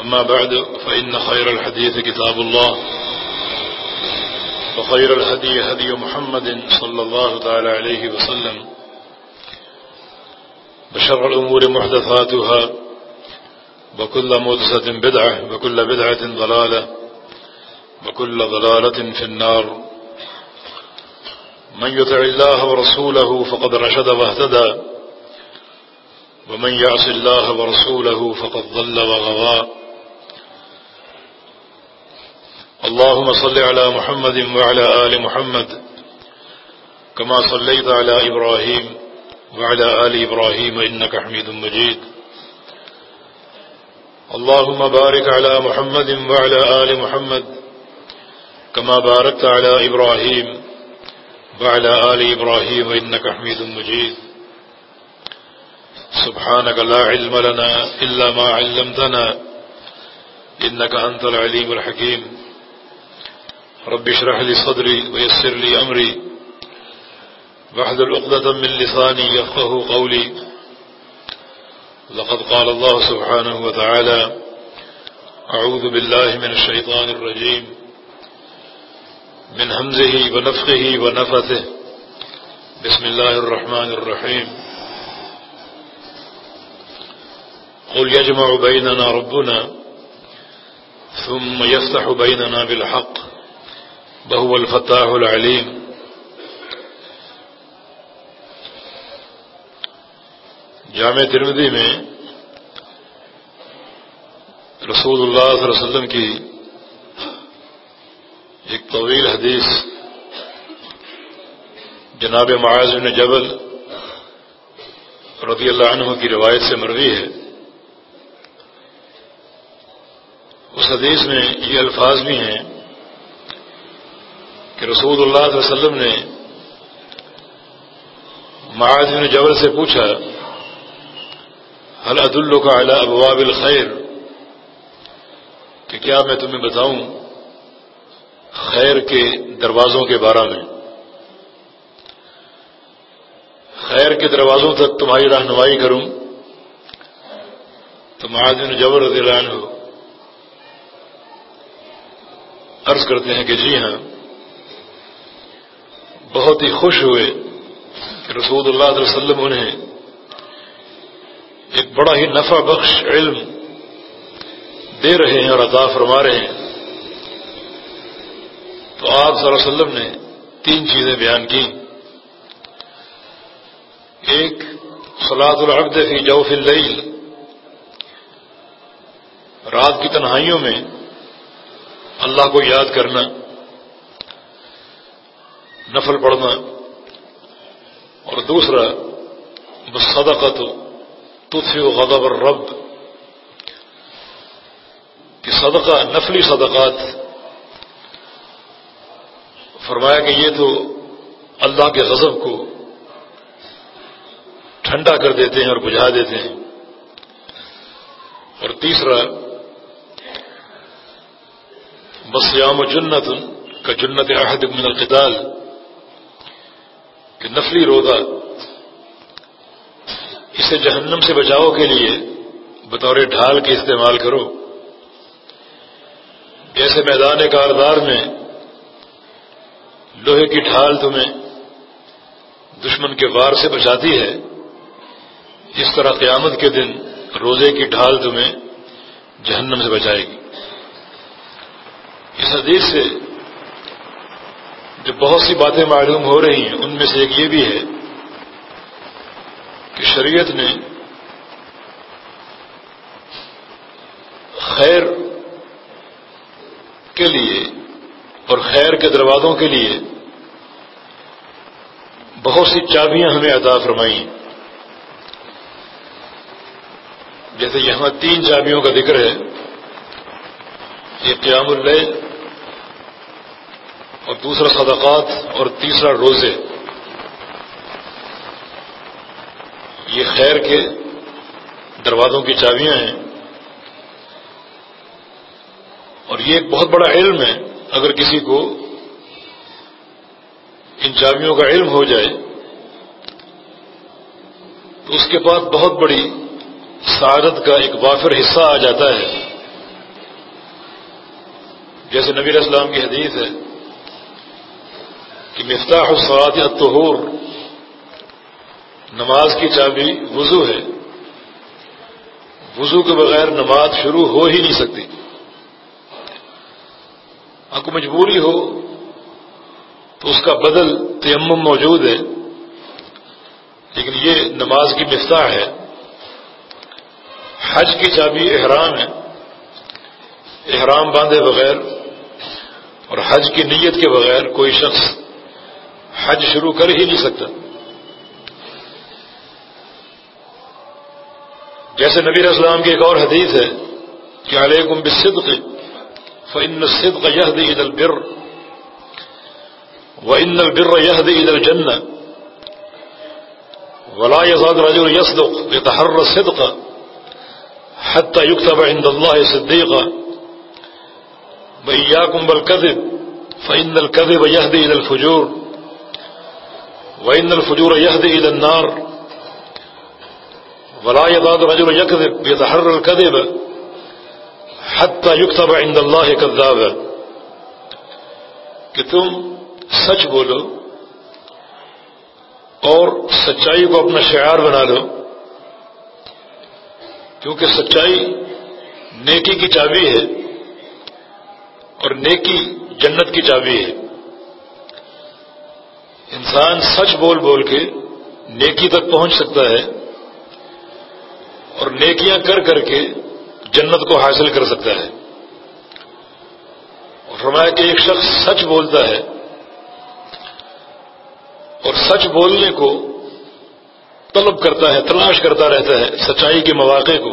أما بعد، فإن خير الحديث كتاب الله، وخير الهدي هدي محمد صلى الله تعالى عليه وسلم بشر الأمور محدثاتها، وكل مدسة بدعة، وكل بدعة ضلالة، وكل ضلالة في النار. من يطع الله ورسوله فقد رشد واهتدى، ومن يعص الله ورسوله فقد ضل وغضى اللهم صل على محمد وعلى آل محمد كما صليت على إبراهيم وعلى آل إبراهيم إنك حميد مجيد. اللهم بارك على محمد وعلى آل محمد كما باركت على إبراهيم وعلى آل إبراهيم إنك حميد مجيد. سبحانك لا علم لنا إلا ما علمتنا إنك أنت العليم الحكيم. رب اشرح لي صدري ويسر لي أمري. واحذر عقدة من لساني يفقه قولي. لقد قال الله سبحانه وتعالى أعوذ بالله من الشيطان الرجيم. من همزه ونفخه ونفثه. بسم الله الرحمن الرحيم. قل يجمع بيننا ربنا ثم يفتح بيننا بالحق. بهو الفتاح العليم. جامع ترمدی میں رسول اللہ صلی اللہ علیہ وسلم کی ایک طویل حدیث جناب معاذ بن جبل رضی اللہ عنہ کی روایت سے مروی ہے۔ اس حدیث میں یہ الفاظ بھی ہیں کہ رسول اللہ صلی اللہ علیہ وسلم نے معاذ بن جبل سے پوچھا حل عد کا اعلیٰ ابواب الخیر؟ کہ کیا میں تمہیں بتاؤں خیر کے دروازوں کے بارے میں؟ خیر کے دروازوں تک تمہاری رہنمائی کروں۔ تو بن جبر رضی اللہ عنہ عرض کرتے ہیں کہ جی ہاں بہت ہی خوش ہوئے کہ رسول اللہ علیہ وسلم انہیں ایک بڑا ہی نفع بخش علم دے رہے ہیں اور عطا فرما رہے ہیں۔ تو آپ صلی اللہ علیہ وسلم نے تین چیزیں بیان کی ایک سلاد العبد فی جوف اللیل۔ رات کی تنہائیوں میں اللہ کو یاد کرنا۔ نفل پڑھنا اور دوسرا بس صدقت تطفی و غضب الرب، کہ صدقہ، نفلی صدقات، فرمایا کہ یہ تو اللہ کے غضب کو ٹھنڈا کر دیتے ہیں اور بجھا دیتے ہیں۔ اور تیسرا بسیام و جنت، کا جنت عہد من القتال کہ نفلی روزہ اسے جہنم سے بچاؤ کے لیے بطور ڈھال کے استعمال کرو۔ جیسے میدان کاردار میں لوہے کی ڈھال تمہیں دشمن کے وار سے بچاتی ہے، اس طرح قیامت کے دن روزے کی ڈھال تمہیں جہنم سے بچائے گی۔ اس حدیث سے جو بہت سی باتیں معلوم ہو رہی ہیں، ان میں سے ایک یہ بھی ہے کہ شریعت نے خیر کے لیے اور خیر کے دروازوں کے لیے بہت سی چابیاں ہمیں عطا فرمائی جیسے یہاں تین چابیوں کا ذکر ہے، یہ قیام اللیل اور دوسرا صدقات اور تیسرا روزے۔ یہ خیر کے دروازوں کی چابیاں ہیں۔ اور یہ ایک بہت بڑا علم ہے۔ اگر کسی کو ان چابیوں کا علم ہو جائے، تو اس کے بعد بہت بڑی سعادت کا ایک وافر حصہ آ جاتا ہے۔ جیسے نبی اسلام کی حدیث ہے کہ مفتاح الصلاط الطہور نماز کی چابی وضو ہے۔ وضو کے بغیر نماز شروع ہو ہی نہیں سکتی۔ آپ کو مجبوری ہو تو اس کا بدل تیمم موجود ہے۔ لیکن یہ نماز کی مفتاح ہے۔ حج کی چابی احرام ہے۔ احرام باندھے بغیر اور حج کی نیت کے بغیر کوئی شخص حج شروع کر ہی نہیں سکتا۔ جیسے نبی اسلام کی ایک اور حدیث ہے کہ علیکم بالصدق، فإن الصدق يهدي إلى البر، وإن البر يهدي إلى الجنة ولا يزاد رجل يصدق يتحرى الصدق حتى يكتب عند الله صديقا وإياكم بالكذب فإن الكذب يهدي إلى الفجور۔ وإن الفجور يهدي إلى النار ولا يزاد رجل يكذب يتحرى الكذب حتى يكتب عند الله كذابا. کہ تم سچ بولو اور سچائی کو اپنا شعار بنا لو، کیونکہ سچائی نیکی کی چابی ہے اور نیکی جنت کی چابی ہے۔ انسان سچ بول بول کے نیکی تک پہنچ سکتا ہے اور نیکیاں کر کر کے جنت کو حاصل کر سکتا ہے۔ اور فرمایا کہ ایک شخص سچ بولتا ہے اور سچ بولنے کو طلب کرتا ہے، تلاش کرتا رہتا ہے سچائی کے مواقع کو۔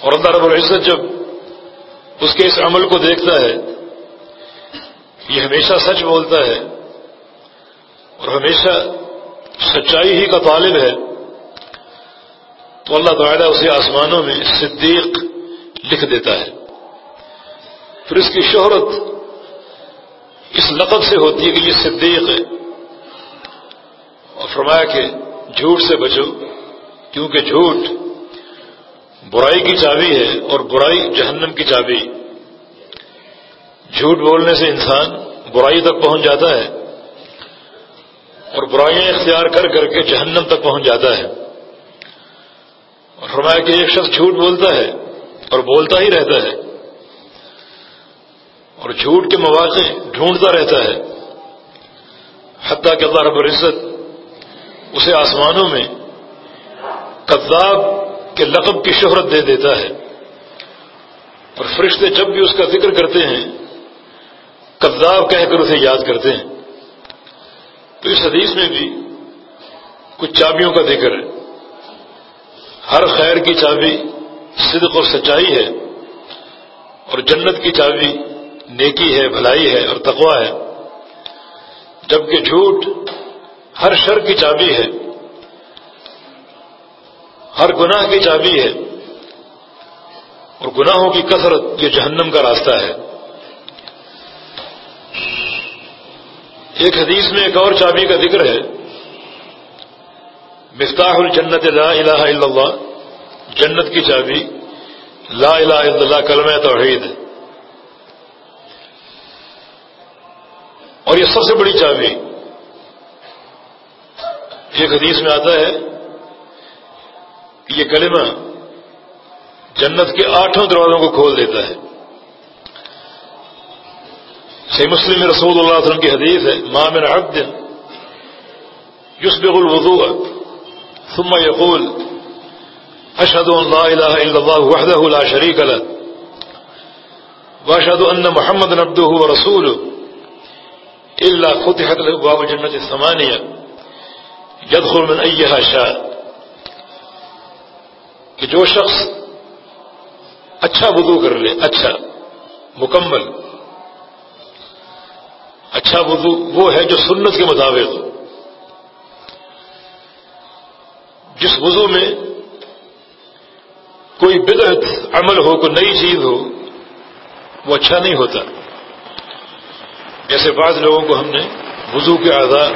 اور اللہ رب العزت جب اس کے اس عمل کو دیکھتا ہے یہ ہمیشہ سچ بولتا ہے اور ہمیشہ سچائی ہی کا طالب ہے۔ تو اللہ تعالیٰ اسے آسمانوں میں صدیق لکھ دیتا ہے۔ پھر اس کی شہرت اس لقب سے ہوتی ہے کہ یہ صدیق ہے۔ اور فرمایا کہ جھوٹ سے بچو، کیونکہ جھوٹ برائی کی چابی ہے اور برائی جہنم کی چابی۔ جھوٹ بولنے سے انسان برائی تک پہنچ جاتا ہے اور برائیاں اختیار کر کر کے جہنم تک پہنچ جاتا ہے اور فرمایا کہ ایک شخص جھوٹ بولتا ہے اور بولتا ہی رہتا ہے اور جھوٹ کے مواقع ڈھونڈتا رہتا ہے حتیٰ کہ اللہ رب العزت اسے آسمانوں میں کذاب کے لقب کی شہرت دے دیتا ہے اور فرشتے جب بھی اس کا ذکر کرتے ہیں کذاب کہہ کر اسے یاد کرتے ہیں۔ تو اس حدیث میں بھی کچھ چابیوں کا ذکر ہے۔ ہر خیر کی چابی صدق اور سچائی ہے اور جنت کی چابی نیکی ہے، بھلائی ہے اور تقوا ہے۔ جبکہ جھوٹ ہر شر کی چابی ہے، ہر گناہ کی چابی ہے اور گناہوں کی کثرت یہ جہنم کا راستہ ہے۔ ایک حدیث میں ایک اور چابی کا ذکر ہے۔ مفتاح الجنت لا الہ الا اللہ، جنت کی چابی، لا الہ الا اللہ، کلمہ توحید۔ ہے اور یہ سب سے بڑی چابی ایک حدیث میں آتا ہے کہ یہ کلمہ جنت کے آٹھوں دروازوں کو کھول دیتا ہے۔ صحیح مسلم رسول اللہ علیہ وسلم کی حدیث ہے ماں عبد یسبغ الوضوء ثم يقول اشهد ان لا اله الا الله وحده لا شريك له واشهد ان محمد عبده ورسوله الا فتحت له ابواب الجنه الثمانيه يدخل من ايها شاء. کہ جو شخص اچھا وضو کر لے اچھا مکمل اچھا وضو، وہ ہے جو سنت کے مطابق ہو۔ جس وضو میں کوئی بدعت، عمل ہو، کوئی نئی چیز ہو، وہ اچھا نہیں ہوتا۔ جیسے بعض لوگوں کو ہم نے وضو کے آزاد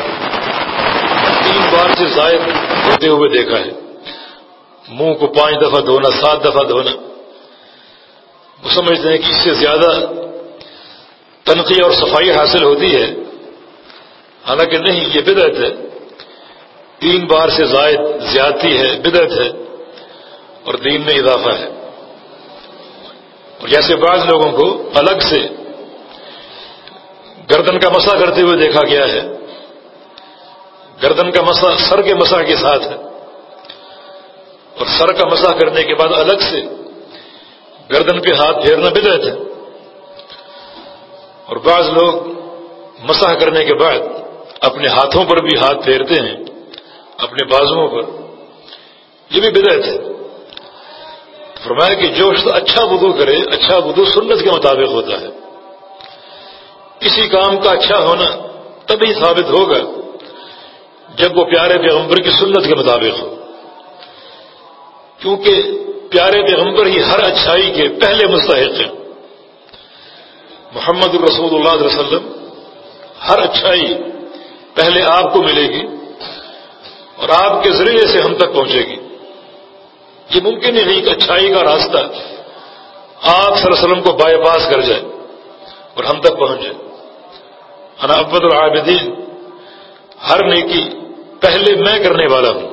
تین بار سے زائد ہوتے ہوئے دیکھا ہے۔ منہ کو پانچ دفعہ دھونا، سات دفعہ دھونا۔ وہ سمجھتے ہیں کہ اس سے زیادہ تنقی اور صفائی حاصل ہوتی ہے، حالانکہ نہیں، یہ بدعت ہے۔ تین بار سے زائد زیادتی ہے، بدعت ہے اور دین میں اضافہ ہے۔ اور جیسے بعض لوگوں کو الگ سے گردن کا مسا کرتے ہوئے دیکھا گیا ہے، گردن کا مسا سر کے مسا کے ساتھ ہے۔ اور سر کا مسا کرنے کے بعد الگ سے گردن پہ ہاتھ پھیرنا بدعت ہے۔ اور بعض لوگ مسح کرنے کے بعد اپنے ہاتھوں پر بھی ہاتھ پھیرتے ہیں، اپنے بازوؤں پر۔ یہ بھی بدعت ہے۔ فرمایا کہ جو اچھا وضو کرے اچھا وضو سنت کے مطابق ہوتا ہے۔ کسی کام کا اچھا ہونا تبھی ثابت ہوگا جب وہ پیارے پیغمبر کی سنت کے مطابق ہو۔ کیونکہ پیارے پیغمبر ہی ہر اچھائی کے پہلے مستحق ہیں۔ محمد الرسول اللہ علیہ وسلم، ہر اچھائی پہلے آپ کو ملے گی اور آپ کے ذریعے سے ہم تک پہنچے گی۔ یہ ممکن ہی نہیں کہ اچھائی کا راستہ آپ صلی اللہ علیہ وسلم کو بائی پاس کر جائے اور ہم تک پہنچ جائے۔ انا عبد العابدین، ہر نیکی پہلے میں کرنے والا ہوں۔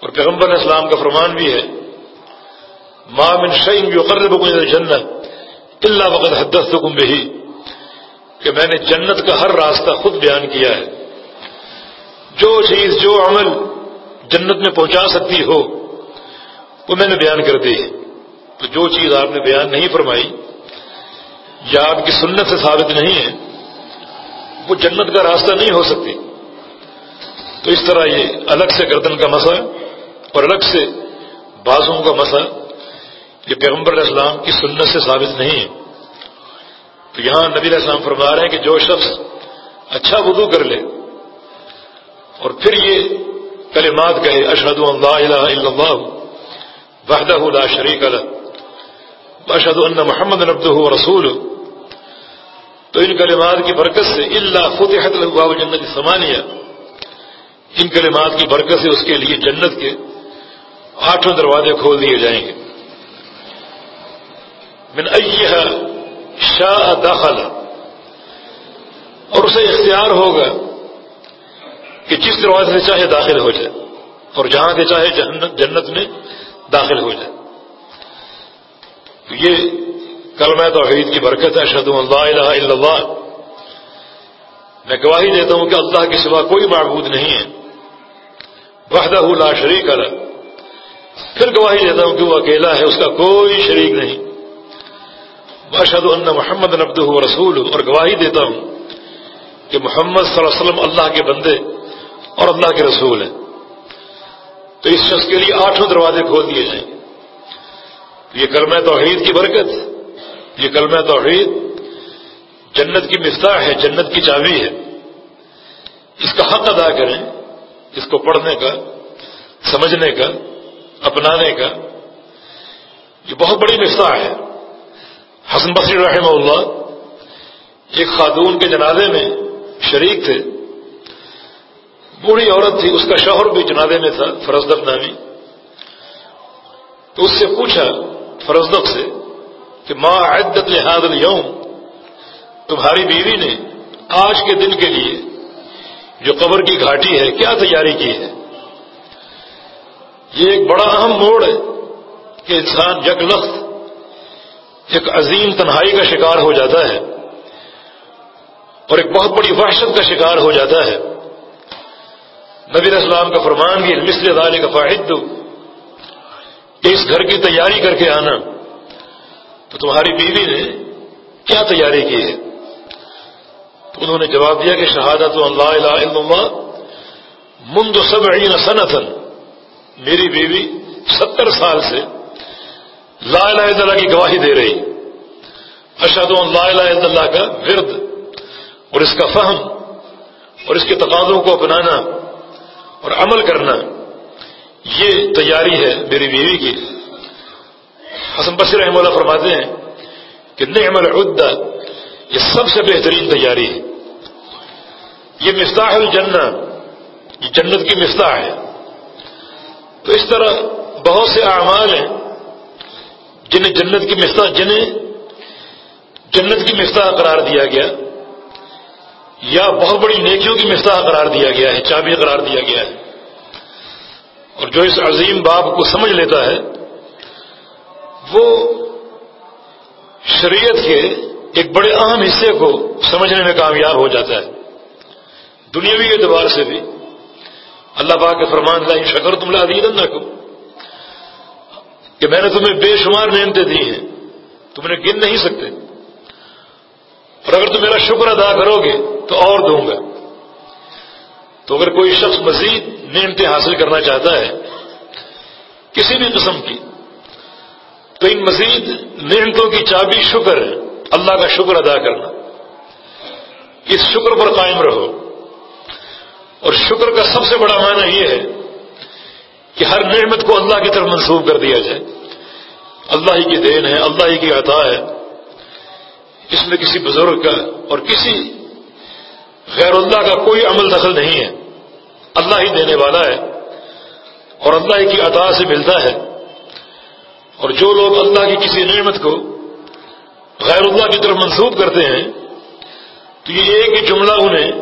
اور پیغمبر اسلام کا فرمان بھی ہے مامن شعیم جو قرب کو جنت اللہ وقت حدت تو بھی کہ میں نے جنت کا ہر راستہ خود بیان کیا ہے۔ جو چیز، جو عمل جنت میں پہنچا سکتی ہو، وہ میں نے بیان کر دی۔ تو جو چیز آپ نے بیان نہیں فرمائی، یا آپ کی سنت سے ثابت نہیں ہے، وہ جنت کا راستہ نہیں ہو سکتی۔ تو اس طرح یہ الگ سے گردن کا مسئلہ اور الگ سے بازوں کا مسئلہ یہ پیغمبر اسلام کی سنت سے ثابت نہیں ہے۔ تو یہاں نبی علیہ السلام فرما رہے ہیں کہ جو شخص اچھا وضو کر لے اور پھر یہ کلمات کہے اشہد اللہ الہ الا اللہ وحدہ لا شریک له اشہد ان محمد نبدہ رسول تو ان کلمات کی برکت سے اللہ فتحت له باب جنت ثمانیہ ان کلمات کی برکت سے اس کے لیے جنت کے آٹھوں دروازے کھول دیے جائیں گے۔ من ایہا شاہ داخل اور اسے اختیار ہوگا کہ جس دروازے سے چاہے داخل ہو جائے اور جہاں سے چاہے جنت میں داخل ہو جائے۔ یہ کلمہ توحید کی برکت ہے۔ شد اللہ الہ الا اللہ۔ میں گواہی دیتا ہوں کہ اللہ کے سوا کوئی معبود نہیں ہے۔ وحدہ لا شریک الگ پھر گواہی دیتا ہوں کہ وہ اکیلا ہے، اس کا کوئی شریک نہیں۔ باشد ان محمد نبد رسول اور گواہی دیتا ہوں کہ محمد صلی اللہ علیہ وسلم اللہ کے بندے اور اللہ کے رسول ہیں۔ تو اس شخص کے لیے آٹھوں دروازے کھول دیے جائیں۔ یہ کلمہ توحید کی برکت، یہ کلمہ توحید جنت کی مفتاح ہے، جنت کی چابی ہے۔ اس کا حق ادا کریں، اس کو پڑھنے کا، سمجھنے کا، اپنانے کا۔ یہ بہت بڑی مفتاح ہے۔ حسن بصری رحمہ اللہ ایک خاتون کے جنازے میں شریک تھے۔ بوڑھی عورت تھی، اس کا شوہر بھی جنازے میں تھا، فرزدق نامی۔ تو اس سے پوچھا فرزدق سے کہ ماں عدت لحاظ اليوم؟ تمہاری بیوی نے آج کے دن کے لیے جو قبر کی گھاٹی ہے، کیا تیاری کی ہے؟ یہ ایک بڑا اہم موڑ ہے کہ انسان یک لخت ایک عظیم تنہائی کا شکار ہو جاتا ہے اور ایک بہت بڑی وحشت کا شکار ہو جاتا ہے۔ نبی اسلام کا فرمان بھی مثل ادارے کا فاحد اس گھر کی تیاری کر کے آنا۔ تو تمہاری بیوی نے کیا تیاری کی ہے؟ تو انہوں نے جواب دیا کہ شہادت اللہ الہ الا اللہ، منذ سبعین سنتن میری بیوی ستر سال سے لا الہ الا اللہ کی گواہی دے رہی۔ اشد اللہ الہ الا اللہ کا ورد اور اس کا فہم اور اس کے تقاضوں کو اپنانا اور عمل کرنا، یہ تیاری ہے میری بیوی کی۔ حسن بصیر رحمہ اللہ فرماتے ہیں کہ نعم العدہ، یہ سب سے بہترین تیاری ہے۔ یہ مفتاح الجنہ، یہ جنت کی مفتاح ہے۔ تو اس طرح بہت سے اعمال ہیں جنہیں جنت کی مفتاح جنہیں جنت کی مفتاح قرار دیا گیا، یا بہت بڑی نیکیوں کی مفتاح قرار دیا گیا ہے، چابی قرار دیا گیا ہے۔ اور جو اس عظیم باب کو سمجھ لیتا ہے، وہ شریعت کے ایک بڑے اہم حصے کو سمجھنے میں کامیاب ہو جاتا ہے۔ دنیاوی اعتبار سے بھی۔ اللہ پاک کے فرمان لا شکر تم لا دین نہ کہ میں نے تمہیں بے شمار نعمتیں دی ہیں، تم نے گن نہیں سکتے۔ اور اگر تم میرا شکر ادا کرو گے تو اور دوں گا۔ تو اگر کوئی شخص مزید نعمتیں حاصل کرنا چاہتا ہے، کسی بھی قسم کی، تو ان مزید نعمتوں کی چابی شکر ہے، اللہ کا شکر ادا کرنا۔ اس شکر پر قائم رہو۔ اور شکر کا سب سے بڑا معنی یہ ہے کہ ہر نعمت کو اللہ کی طرف منسوخ کر دیا جائے۔ اللہ ہی کی دین ہے، اللہ ہی کی عطا ہے۔ اس میں کسی بزرگ کا اور کسی غیر اللہ کا کوئی عمل دخل نہیں ہے۔ اللہ ہی دینے والا ہے اور اللہ ہی کی عطا سے ملتا ہے۔ اور جو لوگ اللہ کی کسی نعمت کو غیر اللہ کی طرف منسوخ کرتے ہیں، تو یہ ایک ہی جملہ انہیں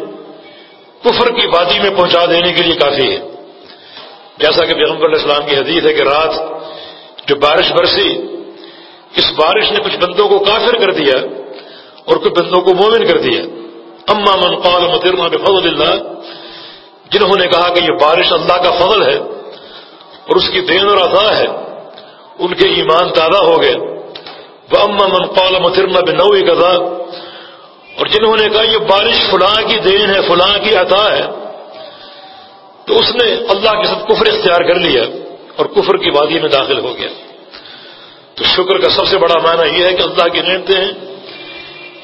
کفر کی وادی میں پہنچا دینے کے لیے کافی ہے۔ جیسا کہ پیغمبر علیہ السلام کی حدیث ہے کہ رات جو بارش برسی، اس بارش نے کچھ بندوں کو کافر کر دیا اور کچھ بندوں کو مومن کر دیا۔ اما من قال مترنا بفضل اللہ، جنہوں نے کہا کہ یہ بارش اللہ کا فضل ہے اور اس کی دین اور عطا ہے، ان کے ایمان تازہ ہو گئے۔ وہ اما من قال مترنا بنوی قضا اور جنہوں نے کہا یہ بارش فلاں کی دین ہے، فلاں کی عطا ہے۔ تو اس نے اللہ کے ساتھ کفر اختیار کر لیا اور کفر کی وادی میں داخل ہو گیا۔ تو شکر کا سب سے بڑا معنی یہ ہے کہ اللہ کی نعمتیں ہیں۔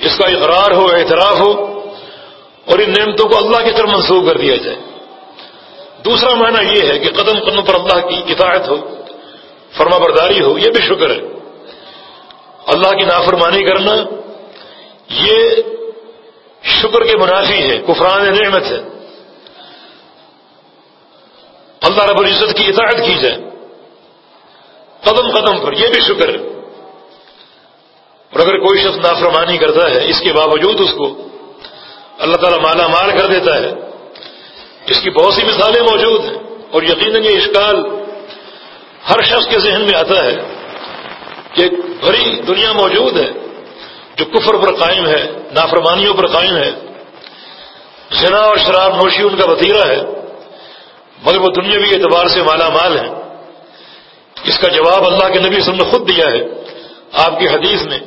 اس کا اقرار ہو، اعتراف ہو اور ان نعمتوں کو اللہ کی طرف منسوخ کر دیا جائے۔ دوسرا معنی یہ ہے کہ قدم قدم پر اللہ کی اطاعت ہو، فرما برداری ہو، یہ بھی شکر ہے۔ اللہ کی نافرمانی کرنا، یہ شکر کے منافی ہے، کفران نعمت ہے۔ اللہ رب العزت کی اطاعت کی جائے۔ قدم قدم پر، یہ بھی شکر۔ ہے اور اگر کوئی شخص نافرمانی کرتا ہے، اس کے باوجود اس کو اللہ تعالیٰ مالا مال کر دیتا ہے۔ اس کی بہت سی مثالیں موجود ہیں۔ اور یقیناً یہ اشکال ہر شخص کے ذہن میں آتا ہے کہ بھری دنیا موجود ہے، جو کفر پر قائم ہے، نافرمانیوں پر قائم ہے۔ زنا اور شراب نوشی ان کا وطیرہ ہے۔ مگر وہ دنیاوی اعتبار سے مالا مال ہے۔ اس کا جواب اللہ کے نبی نے خود دیا ہے۔ آپ کی حدیث میں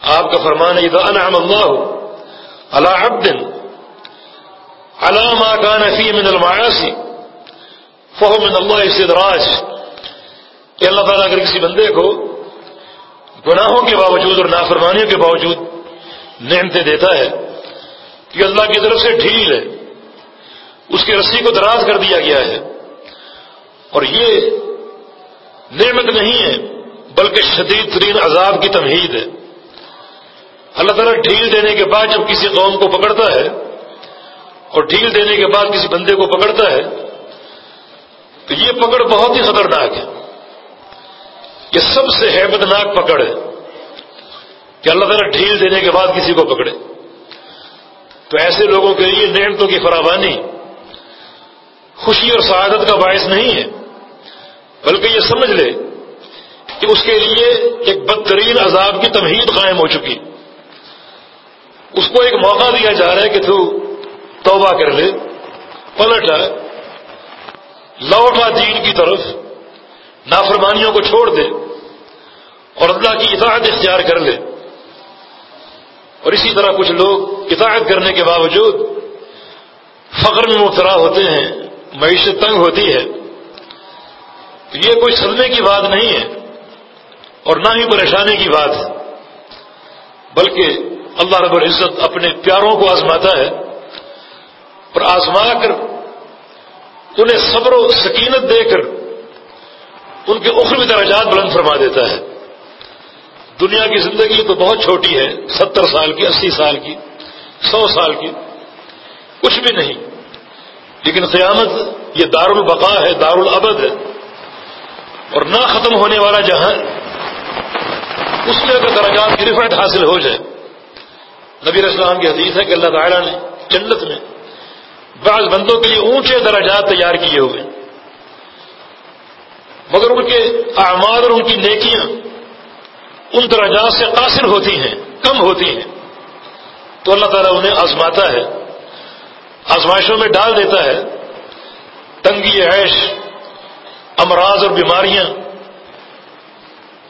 آپ کا فرمان اذا انعم اللہ اللہ عبد علامہ کا نفی من المعاصی فہو من اللہ استدراج۔ کہ اللہ تعالیٰ، اگر کسی بندے کو گناہوں کے باوجود اور نافرمانیوں کے باوجود نعمتیں دیتا ہے کہ اللہ کی طرف سے ڈھیل ہے اس کی رسی کو دراز کر دیا گیا ہے۔ اور یہ نعمت نہیں ہے، بلکہ شدید ترین عذاب کی تمہید ہے۔ اللہ تعالیٰ ڈھیل دینے کے بعد جب کسی قوم کو پکڑتا ہے اور ڈھیل دینے کے بعد کسی بندے کو پکڑتا ہے، تو یہ پکڑ بہت ہی خطرناک ہے۔ یہ سب سے حیبت ناک پکڑ ہے کہ اللہ تعالیٰ ڈھیل دینے کے بعد کسی کو پکڑے۔ تو ایسے لوگوں کے لیے نعمتوں کی فراوانی خوشی اور سعادت کا باعث نہیں ہے، بلکہ یہ سمجھ لے کہ اس کے لیے ایک بدترین عذاب کی تمہید قائم ہو چکی۔ اس کو ایک موقع دیا جا رہا ہے کہ تو توبہ کر لے، پلٹ آئے لوٹا دین کی طرف، نافرمانیوں کو چھوڑ دے اور اللہ کی اطاعت اختیار کر لے۔ اور اسی طرح کچھ لوگ اطاعت کرنے کے باوجود فخر میں مبتلا ہوتے ہیں۔ معیشت تنگ ہوتی ہے، تو یہ کوئی صدمے کی بات نہیں ہے اور نہ ہی پریشانی کی بات ہے، بلکہ اللہ رب العزت اپنے پیاروں کو آزماتا ہے اور آزما کر انہیں صبر و سکینت دے کر ان کے اخروی درجات بلند فرما دیتا ہے۔ دنیا کی زندگی تو بہت چھوٹی ہے، ستر سال کی، اسی سال کی، سو سال کی، کچھ بھی نہیں۔ لیکن قیامت یہ دار البقا ہے دار العبد ہے۔ اور نہ ختم ہونے والا جہاں اس میں اگر درجات کی حاصل ہو جائے۔ نبی اسلام کی حدیث ہے کہ اللہ تعالیٰ نے جنت میں بعض بندوں کے لیے اونچے درجات تیار کیے ہوئے۔ مگر ان کے اعمال اور ان کی نیکیاں ان درجات سے قاصر ہوتی ہیں، کم ہوتی ہیں۔ تو اللہ تعالیٰ انہیں آزماتا ہے۔ آزمائشوں میں ڈال دیتا ہے۔ تنگی، عیش، امراض اور بیماریاں،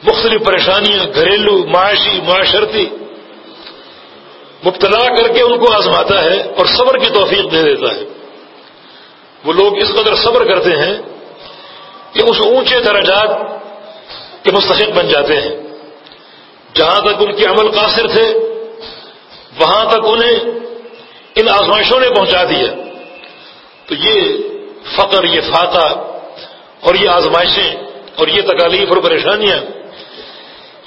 مختلف پریشانیاں، گھریلو معاشی، معاشرتی، مبتلا کر کے ان کو آزماتا ہے اور صبر کی توفیق دے دیتا ہے۔ وہ لوگ اس قدر صبر کرتے ہیں کہ اس اونچے درجات کے مستحق بن جاتے ہیں۔ جہاں تک ان کے عمل قاصر تھے، وہاں تک انہیں ان آزمائشوں نے پہنچا دیا۔ تو یہ فقر، یہ فاقہ اور یہ آزمائشیں اور یہ تکالیف اور پریشانیاں،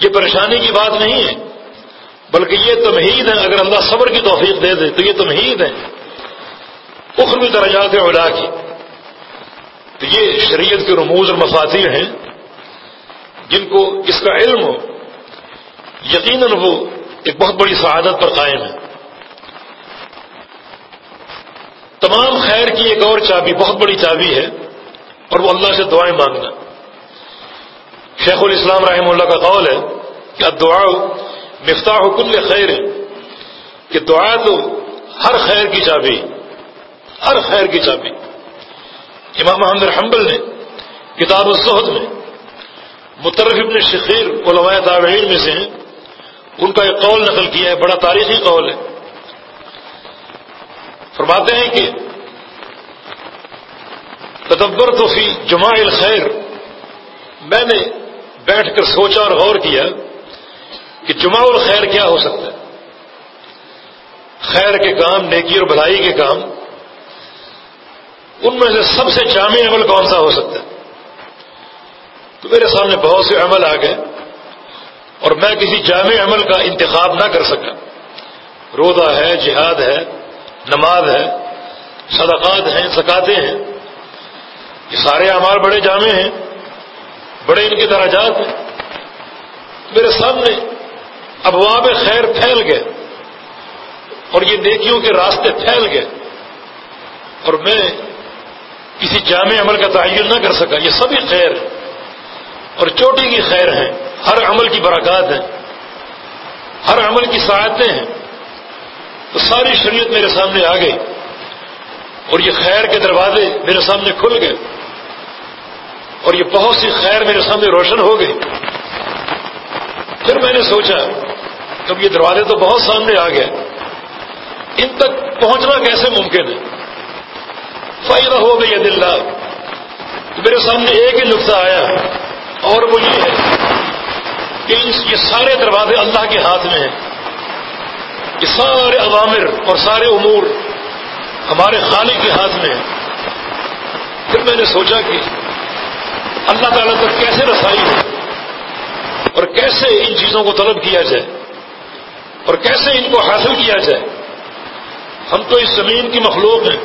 یہ پریشانی کی بات نہیں ہے، بلکہ یہ تمہید ہے اگر اللہ صبر کی توفیق دے دے، تو یہ تمہید ہے اخروی درجات اولا کی۔ تو یہ شریعت کے رموز اور مفاطر ہیں، جن کو اس کا علم ہو یقیناً وہ ایک بہت بڑی سعادت پر قائم ہے۔ تمام خیر کی ایک اور چابی، بہت بڑی چابی ہے، اور وہ اللہ سے دعائیں مانگنا۔ شیخ الاسلام رحم اللہ کا قول ہے کہ دعا مفتاح کل خیر ہے، کہ دعا تو ہر خیر کی چابی، ہر خیر کی چابی۔ امام محمد حنبل نے کتاب الزہد میں مترف ابن شخیر علماء تابعین میں سے ہیں، ان کا ایک قول نقل کیا ہے، بڑا تاریخی قول ہے۔ فرماتے ہیں کہ تدبر تو فی جماع الخیر۔ میں نے بیٹھ کر سوچا اور غور کیا کہ جماع الخیر کیا ہو سکتا ہے۔ خیر کے کام، نیکی اور بھلائی کے کام، ان میں سے سب سے جامع عمل کون سا ہو سکتا ہے؟ تو میرے سامنے بہت سے عمل آ گئے اور میں کسی جامع عمل کا انتخاب نہ کر سکا۔ روزہ ہے، جہاد ہے نماز ہے صدقات ہیں، زکاتے ہیں، یہ سارے اعمال بڑے جامع ہیں، بڑے ان کے دراجات ہیں۔ میرے سامنے ابواب خیر پھیل گئے اور یہ نیکیوں کے راستے پھیل گئے اور میں کسی جامع عمل کا تعین نہ کر سکا۔ یہ سبھی خیر ہے اور چوٹی کی خیر ہیں۔ ہر عمل کی برکات ہیں۔ ہر عمل کی سعادتیں ہیں۔ تو ساری شریعت میرے سامنے آ گئی اور یہ خیر کے دروازے میرے سامنے کھل گئے اور یہ بہت سی خیر میرے سامنے روشن ہو گئی۔ پھر میں نے سوچا کب یہ دروازے تو بہت سامنے آ گئے، ان تک پہنچنا کیسے ممکن ہے؟ فائدہ ہو گئی دل تو میرے سامنے ایک ہی نقطہ آیا، اور وہ یہ ہے کہ یہ سارے دروازے اللہ کے ہاتھ میں ہیں۔ یہ سارے عوامر اور سارے امور ہمارے خالق کے ہاتھ میں ہیں۔ پھر میں نے سوچا کہ اللہ تعالیٰ تک کیسے رسائی ہو اور کیسے ان چیزوں کو طلب کیا جائے اور کیسے ان کو حاصل کیا جائے۔ ہم تو اس زمین کی مخلوق ہیں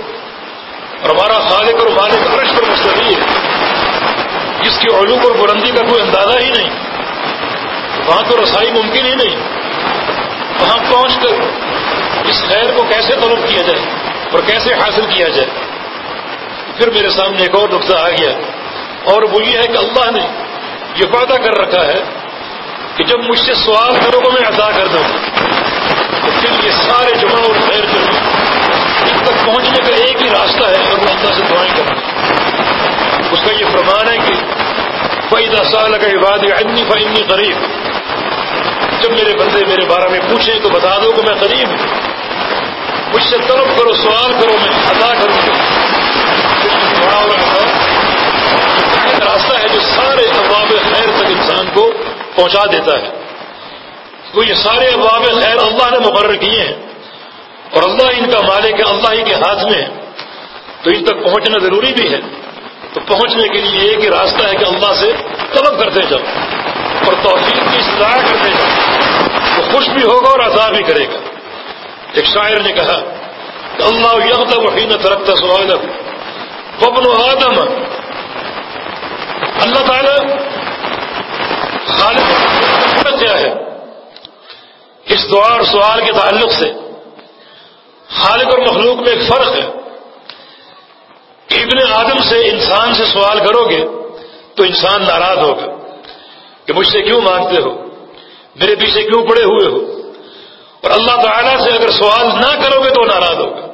اور ہمارا خالق اور مالک عرش پر مستقی ہے۔ جس کی علوم اور بلندی کا کوئی اندازہ ہی نہیں۔ وہاں تو رسائی ممکن ہی نہیں۔ وہاں پہنچ کر اس خیر کو کیسے طلب کیا جائے اور کیسے حاصل کیا جائے؟ پھر میرے سامنے ایک اور نقطہ آ گیا اور وہ یہ ہے کہ اللہ نے یہ وعدہ کر رکھا ہے کہ جب مجھ سے سوال کرو گا میں ادا کر دوں تو پھر یہ سارے جمع اور خیر جو ان تک پہنچنے کا ایک ہی راستہ ہے اور وہ اللہ سے دعائیں کرنا اس کا یہ فرمان ہے کہ فعیدہ سال کا عباد انی فنی قریب جب میرے بندے میرے بارے میں پوچھیں تو بتا دو کہ میں قریب ہوں۔ مجھ سے طلب کرو، سوال کرو، میں ادا کروں۔ بڑا ایک راستہ ہے جو سارے ابواب خیر تک انسان کو پہنچا دیتا ہے۔ تو یہ سارے ابواب خیر اللہ نے مقرر کیے ہیں۔ اور اللہ ان کا مالک ہے، اللہ ہی کے ہاتھ میں ہے۔ تو ان تک پہنچنا ضروری بھی ہے۔ تو پہنچنے کے لیے ایک ہی راستہ ہے کہ اللہ سے طلب کرتے جاؤ۔ اور توفیق کی اصلاح کرتے جاؤ وہ خوش بھی ہوگا اور عذاب بھی کرے گا۔ ایک شاعر نے کہا کہ اللہ یغضب حین ترکت سوالہ وابن آدم۔ اللہ تعالی خالق کیا ہے؟ اس دعا اور سوال کے تعلق سے خالق اور مخلوق میں ایک فرق ہے۔ ابن آدم سے انسان سے سوال کرو گے تو انسان ناراض ہوگا۔ کہ مجھ سے کیوں مانگتے ہو؟ میرے پیچھے کیوں پڑے ہوئے ہو؟ اور اللہ تعالیٰ سے اگر سوال نہ کرو گے تو ناراض ہوگا۔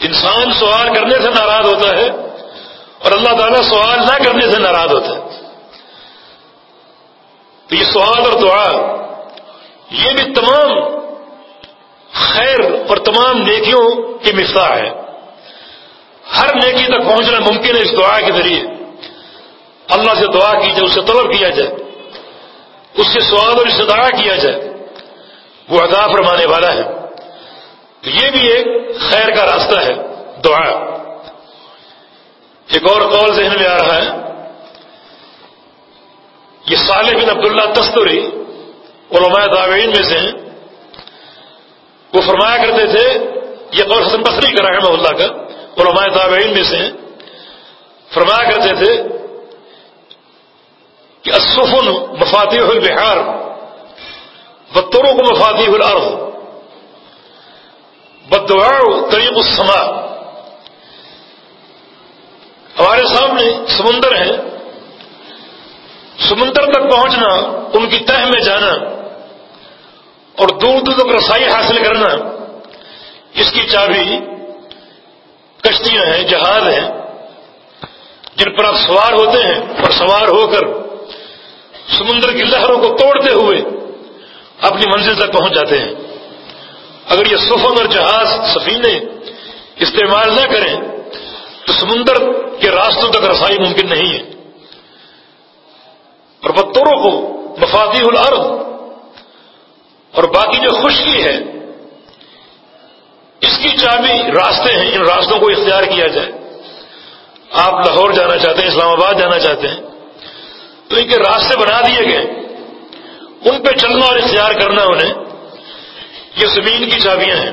انسان سوال کرنے سے ناراض ہوتا ہے اور اللہ تعالیٰ سوال نہ کرنے سے ناراض ہوتا ہے۔ تو یہ سوال اور دعا، یہ بھی تمام خیر اور تمام نیکیوں کی مفتاح ہے۔ ہر نیکی تک پہنچنا ممکن ہے اس دعا کے ذریعے۔ اللہ سے دعا کی جائے، اس سے طلب کیا جائے، اس سے سوال اور استدعا کیا جائے، وہ ادا فرمانے والا ہے۔ تو یہ بھی ایک خیر کا راستہ ہے، دعا۔ ایک اور قول ذہن میں آ رہا ہے۔ یہ صالح بن عبداللہ تستوری علماء دعوین میں سے ہیں۔ وہ فرمایا کرتے تھے، یہ قول حسن بصری کا رحمہ اللہ کا، علماء تابعین میں سے ہیں۔ فرمایا کرتے تھے السفن مفاتیح البحار بطوروں کو مفاتیح الارض بدعاء طریق السما ہمارے سامنے سمندر ہے سمندر تک پہنچنا، ان کی تہ میں جانا اور دور دور تک رسائی حاصل کرنا، اس کی چابی کشتیاں ہیں، جہاز ہیں، جن پر آپ سوار ہوتے ہیں اور سوار ہو کر سمندر کی لہروں کو توڑتے ہوئے اپنی منزل تک پہنچ جاتے ہیں۔ اگر یہ سفن اور جہاز، سفینے استعمال نہ کریں، تو سمندر کے راستوں تک رسائی ممکن نہیں ہے۔ اور بطوروں کو مفادی الارض۔ اور باقی جو خشکی ہے، اس کی چابی راستے ہیں، ان راستوں کو اختیار کیا جائے۔ آپ لاہور جانا چاہتے ہیں، اسلام آباد جانا چاہتے ہیں تو ان کے راستے بنا دیے گئے۔ ان پہ چلنا اور اختیار کرنا انہیں۔ یہ زمین کی چابیاں ہیں۔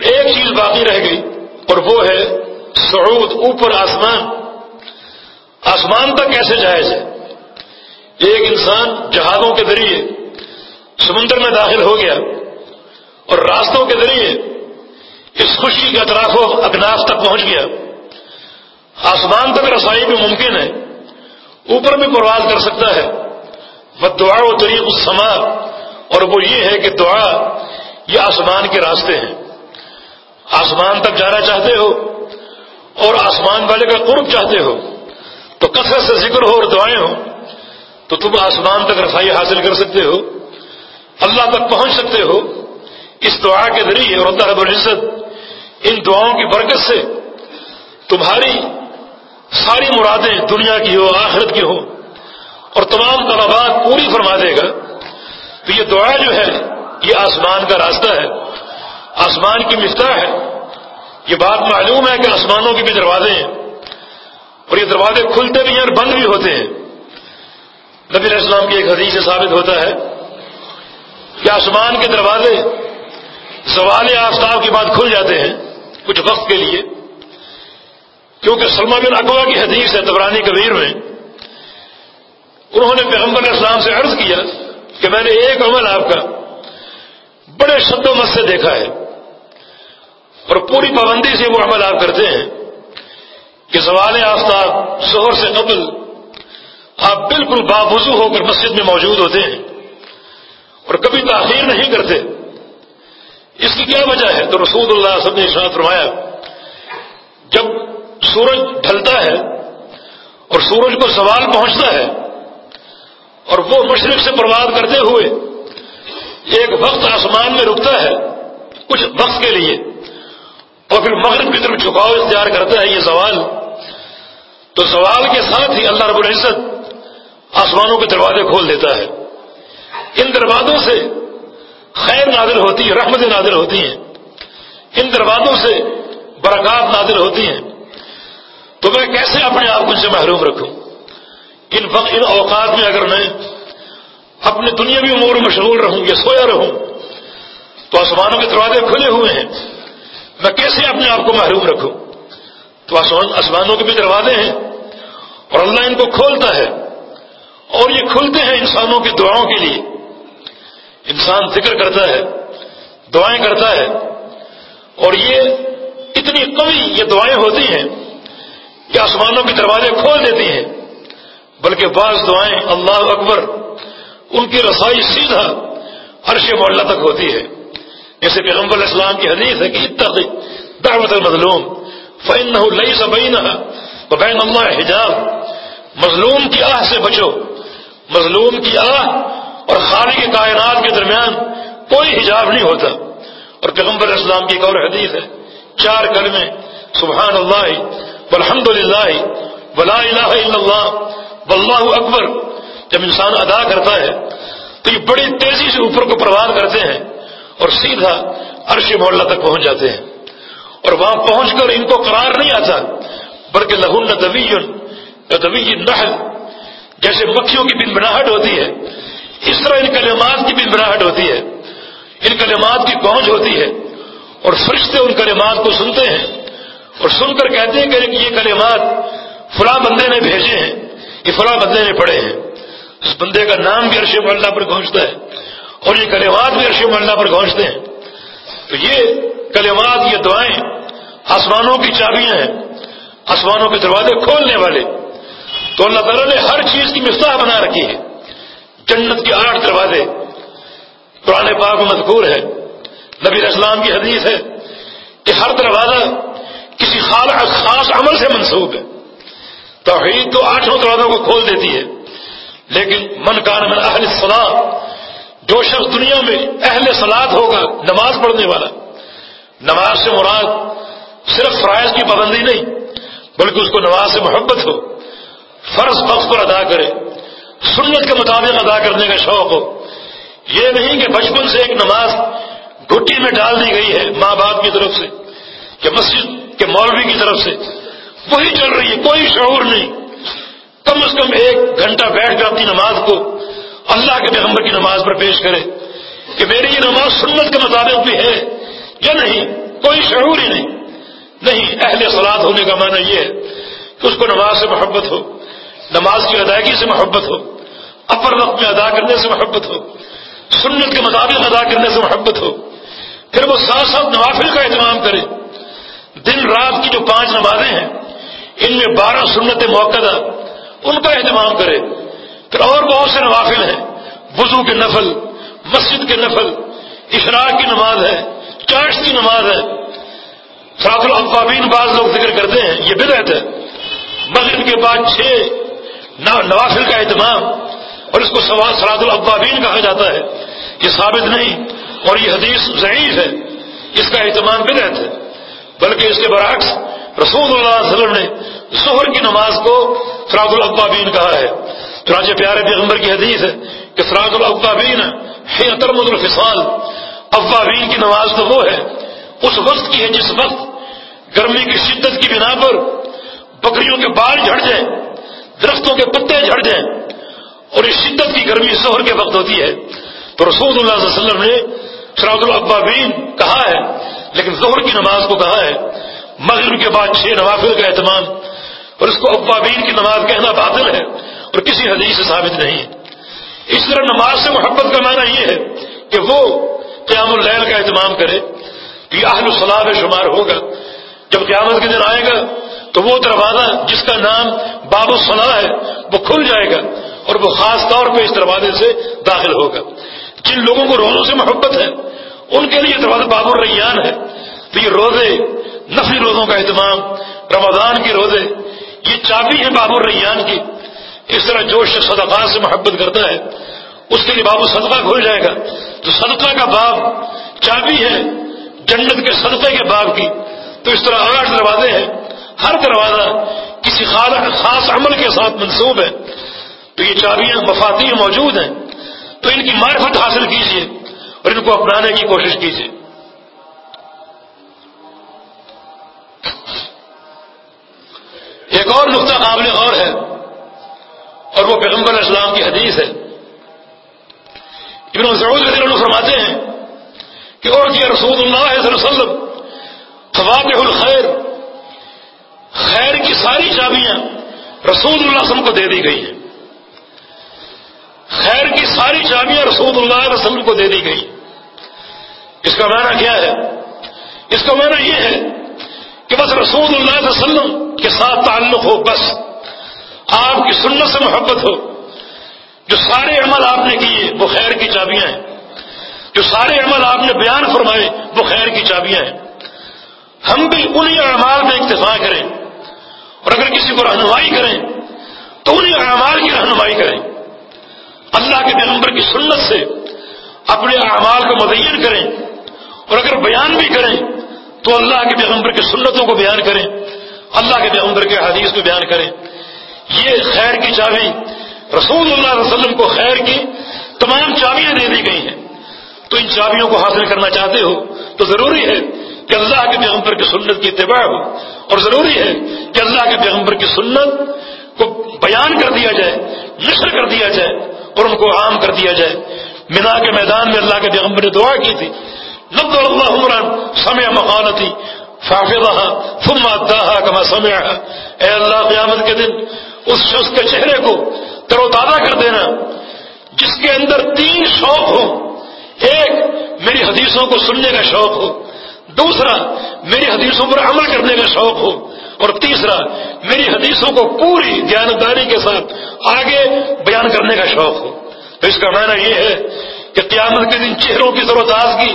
ایک چیز باقی رہ گئی، اور وہ ہے سعود اوپر آسمان۔ آسمان تک کیسے جائز ہے؟ ایک انسان جہازوں کے ذریعے سمندر میں داخل ہو گیا، اور راستوں کے ذریعے اس خوشی کے اطراف و اکناف تک پہنچ گیا۔ آسمان تک رسائی بھی ممکن ہے۔ اوپر بھی پرواز کر سکتا ہے۔ وہ دعا و طریق السما اور وہ یہ ہے کہ دعا یہ آسمان کے راستے ہیں۔ آسمان تک جانا چاہتے ہو اور آسمان والے کا قرب چاہتے ہو۔ تو کثرت سے ذکر ہو اور دعائیں ہو تو تم آسمان تک رسائی حاصل کر سکتے ہو۔ اللہ تک پہنچ سکتے ہو۔ اس دعا کے ذریعے اور اللہ رب العزت ان دعاؤں کی برکت سے تمہاری ساری مرادیں دنیا کی ہو، آخرت کی ہو، اور تمام طلبات پوری فرما دے گا تو یہ دعا جو ہے، یہ آسمان کا راستہ ہے، آسمان کی مفتاح ہے۔ یہ بات معلوم ہے کہ آسمانوں کے بھی دروازے ہیں، اور یہ دروازے کھلتے بھی ہیں اور بند بھی ہوتے ہیں۔ نبی علیہ السلام کی ایک حدیث سے ثابت ہوتا ہے کہ آسمان کے دروازے زوال آفتاب کے بعد کھل جاتے ہیں، کچھ وقت کے لیے۔ کیونکہ سلما بن اقوا کی حدیث ہے تبرانی کبیر میں، انہوں نے پیغمبر اسلام سے عرض کیا کہ میں نے ایک عمل آپ کا بڑے شد و مت سے دیکھا ہے اور پوری پابندی سے وہ عمل آپ کرتے ہیں کہ زوال آفتاب زہر سے قبل آپ بالکل بابوزو ہو کر مسجد میں موجود ہوتے ہیں اور کبھی تاخیر نہیں کرتے۔ اس کی کیا وجہ ہے؟ تو رسول اللہ سب نے ارشاد فرمایا، جب سورج ڈھلتا ہے اور سورج کو سوال پہنچتا ہے اور وہ مشرق سے پرواز کرتے ہوئے ایک وقت آسمان میں رکتا ہے کچھ وقت کے لیے اور پھر مغرب کی طرف جھکاؤ اختیار کرتا ہے یہ سوال۔ تو سوال کے ساتھ ہی اللہ رب العزت آسمانوں کے دروازے کھول دیتا ہے۔ ان دروازوں سے خیر نادل ہوتی ہے رحمتیں نادل ہوتی ہیں ان دروازوں سے برکات نادل ہوتی ہیں تو میں کیسے اپنے آپ کو ان سے محروم رکھوں؟ ان وقت، ان اوقات میں اگر میں اپنے دنیا بھی امور مشغول رہوں یا سویا رہوں، تو آسمانوں کے دروازے کھلے ہوئے ہیں۔ میں کیسے اپنے آپ کو محروم رکھوں؟ تو آسمانوں کے بھی دروازے ہیں اور اللہ ان کو کھولتا ہے۔ اور یہ کھلتے ہیں انسانوں کی دعاؤں کے لیے۔ انسان ذکر کرتا ہے، دعائیں کرتا ہے۔ اور یہ اتنی قوی یہ دعائیں ہوتی ہیں کہ آسمانوں کے دروازے کھول دیتی ہیں۔ بلکہ بعض دعائیں اللہ اکبر، ان کی رسائی سیدھا عرش معلّہ تک ہوتی ہے۔ جیسے پیغمبر اسلام کی حدیث ہے کہ دعوت المظلوم فین لئی سبین بین اللہ حجاب۔ مظلوم کی آہ سے بچو، مظلوم کی آہ اور خالی کے کائنات کے درمیان کوئی حجاب نہیں ہوتا۔ اور پیغمبر اسلام کی ایک اور حدیث ہے، چار کلمے، سبحان اللہ الحمد للہ ولا الہ الا اللہ، واللہ اکبر۔ جب انسان ادا کرتا ہے تو یہ بڑی تیزی سے اوپر کو پروان کرتے ہیں اور سیدھا عرش محلہ تک پہنچ جاتے ہیں۔ اور وہاں پہنچ کر ان کو قرار نہیں آتا، بلکہ لہن دبی دبی نحل، جیسے مکھیوں کی بن بناہٹ ہوتی ہے۔ اس طرح ان کلمات کی بن بناہٹ ہوتی ہے۔ ان کلمات کی پہنچ ہوتی ہے۔ اور فرشتے ان کلمات کو سنتے ہیں۔ اور سن کر کہتے ہیں کہ یہ کلمات فلاں بندے نے بھیجے ہیں، یہ فلاں بندے نے پڑھے ہیں۔ اس بندے کا نام بھی عرش اللہ پر پہنچتا ہے اور یہ کلمات بھی عرش اللہ پر پہنچتے ہیں۔ تو یہ کلمات، یہ دعائیں آسمانوں کی چابیاں ہیں، آسمانوں کے دروازے کھولنے والے۔ تو اللہ تعالیٰ نے ہر چیز کی مفتاح بنا رکھی ہے۔ جنت کے آٹھ دروازے۔ پرانے پاک مذکور ہے، نبی اسلام کی حدیث ہے کہ ہر دروازہ کسی خاص عمل سے منسوب ہے۔ توحید تو آٹھوں دروازوں کو کھول دیتی ہے، لیکن من کان من اہل صلاح جو شخص دنیا میں اہل سلاد ہوگا، نماز پڑھنے والا، نماز سے مراد صرف فرائض کی پابندی نہیں، بلکہ اس کو نماز سے محبت ہو، فرض وقت پر ادا کرے، سنت کے مطابق ادا کرنے کا شوق ہو۔ یہ نہیں کہ بچپن سے ایک نماز گھٹی میں ڈال دی گئی ہے ماں باپ کی طرف سے، کہ مسجد کے مولوی کی طرف سے۔ وہی چل رہی ہے، کوئی شعور نہیں۔ کم از کم ایک گھنٹہ بیٹھ کر اپنی نماز کو اللہ کے پیغمبر کی نماز پر پیش کرے کہ میری یہ نماز سنت کے مطابق بھی ہے یا نہیں، کوئی شعور ہی نہیں۔ نہیں، اہل سلاد ہونے کا معنی یہ ہے کہ اس کو نماز سے محبت ہو، نماز کی ادائیگی سے محبت ہو، اپر وقت میں ادا کرنے سے محبت ہو، سنت کے مطابق ادا کرنے سے محبت ہو۔ پھر وہ ساتھ ساتھ نوافل کا اہتمام کرے۔ دن رات کی جو پانچ نمازیں ہیں، ان میں بارہ سنت موقع ان کا اہتمام کرے۔ پھر اور بہت سے نوافل ہیں۔ وضو کے نفل، مسجد کے نفل اشراق کی نماز ہے چارش کی نماز ہے۔ سرات الفابین بعض لوگ ذکر کرتے ہیں، یہ بدعت ہے۔ مغرب کے بعد چھ نوافل کا اہتمام، اور اس کو سرات الفابین کہا جاتا ہے۔ یہ ثابت نہیں، اور یہ حدیث ضعیف ہے۔ اس کا اہتمام بدعت ہے۔ بلکہ اس کے برعکس رسول اللہ علیہ وسلم نے ظہر کی نماز کو فراغ القابین کہا ہے۔ چنانچہ پیارے پیغمبر کی حدیث ہے کہ فراغ القابین ہے ترمد الفصال افابین کی نماز تو وہ ہے، اس وقت کی ہے جس وقت گرمی کی شدت کی بنا پر بکریوں کے بال جھڑ جائیں، درختوں کے پتے جھڑ جائیں اور اس شدت کی گرمی ظہر کے وقت ہوتی ہے۔ تو رسول اللہ صلی اللہ علیہ وسلم نے فراغ القابین کہا ہے لیکن ظہر کی نماز کو کہا ہے، مغرب کے بعد چھ نوافل کا اہتمام، اور اس کو ابابین کی نماز کہنا باطل ہے، اور کسی حدیث سے ثابت نہیں ہے۔ اس طرح نماز سے محبت کا معنی یہ ہے کہ وہ قیام اللیل کا اہتمام کرے کہ اہل الصلاح میں شمار ہوگا۔ جب قیامت کے دن آئے گا، تو وہ دروازہ جس کا نام باب الصلاح ہے، وہ کھل جائے گا، اور وہ خاص طور پہ اس دروازے سے داخل ہوگا۔ جن لوگوں کو روزوں سے محبت ہے ان کے لیے دروازہ باب الریان ہے۔ تو یہ روزے نفی روزوں کا اہتمام، رمضان کے روزے، یہ چابی ہے باب الریان کی۔ اس طرح جو شخص صدقات سے محبت کرتا ہے، اس کے لیے باب صدقہ کھل جائے گا۔ تو صدقہ کا باب چابی ہے، جنت کے صدقے کے باب کی۔ تو اس طرح آٹھ دروازے ہیں۔ ہر دروازہ کسی خاص عمل کے ساتھ منسوب ہے۔ تو یہ چابیاں مفادی موجود ہیں۔ تو ان کی معرفت حاصل کیجیے اور ان کو اپنانے کی کوشش کیجیے ایک اور نقطہ قابل اور ہے، اور وہ پیغمبر اسلام کی حدیث ہے۔ ابن مسعود رضی اللہ فرماتے ہیں کہ اور کیا رسول اللہ صلی اللہ علیہ وسلم خواب الخیر، خیر کی ساری چابیاں رسول اللہ علیہ وسلم کو دے دی گئی ہیں۔ خیر کی ساری چابیاں رسول اللہ علیہ وسلم کو دے دی گئی۔ اس کا معنی کیا ہے؟ اس کا معنی یہ ہے کہ بس رسول اللہ علیہ وسلم کے ساتھ تعلق ہو، بس آپ کی سنت سے محبت ہو۔ جو سارے عمل آپ نے کیے، وہ خیر کی چابیاں ہیں۔ جو سارے عمل آپ نے بیان فرمائے، وہ خیر کی چابیاں ہیں۔ ہم بھی انہیں اعمال میں اکتفا کریں۔ اور اگر کسی کو رہنمائی کریں، تو انہیں اعمال کی رہنمائی کریں۔ اللہ کے پیغمبر کی سنت سے اپنے اعمال کو مدین کریں اور اگر بیان بھی کریں تو اللہ کے پیغمبر کی سنتوں کو بیان کریں، اللہ کے پیغمبر کے حدیث کو بیان کریں۔ یہ خیر کی چابی رسول اللہ علیہ وسلم کو خیر کی تمام چابیاں دے دی گئی ہیں۔ تو ان چابیوں کو حاصل کرنا چاہتے ہو تو ضروری ہے کہ اللہ کے پیغمبر کی سنت کی اتباع ہو۔ اور ضروری ہے کہ اللہ کے پیغمبر کی سنت کو بیان کر دیا جائے نشر کر دیا جائے۔ اور ان کو عام کر دیا جائے۔ مینا کے میدان میں اللہ کے پیغمبر نے دعا کی تھی۔ لفظ اللہ عمران سمے مقالتی فافظہ ثم اداہا کما سمع اے اللہ قیامت کے دن اس شخص کے چہرے کو تر و تازہ کر دینا جس کے اندر تین شوق ہو ایک، میری حدیثوں کو سننے کا شوق ہو۔ دوسرا، میری حدیثوں پر عمل کرنے کا شوق ہو۔ اور تیسرا، میری حدیثوں کو پوری دیانتداری کے ساتھ آگے بیان کرنے کا شوق ہو تو اس کا معنی یہ ہے کہ قیامت کے دن چہروں کی ضرورت کی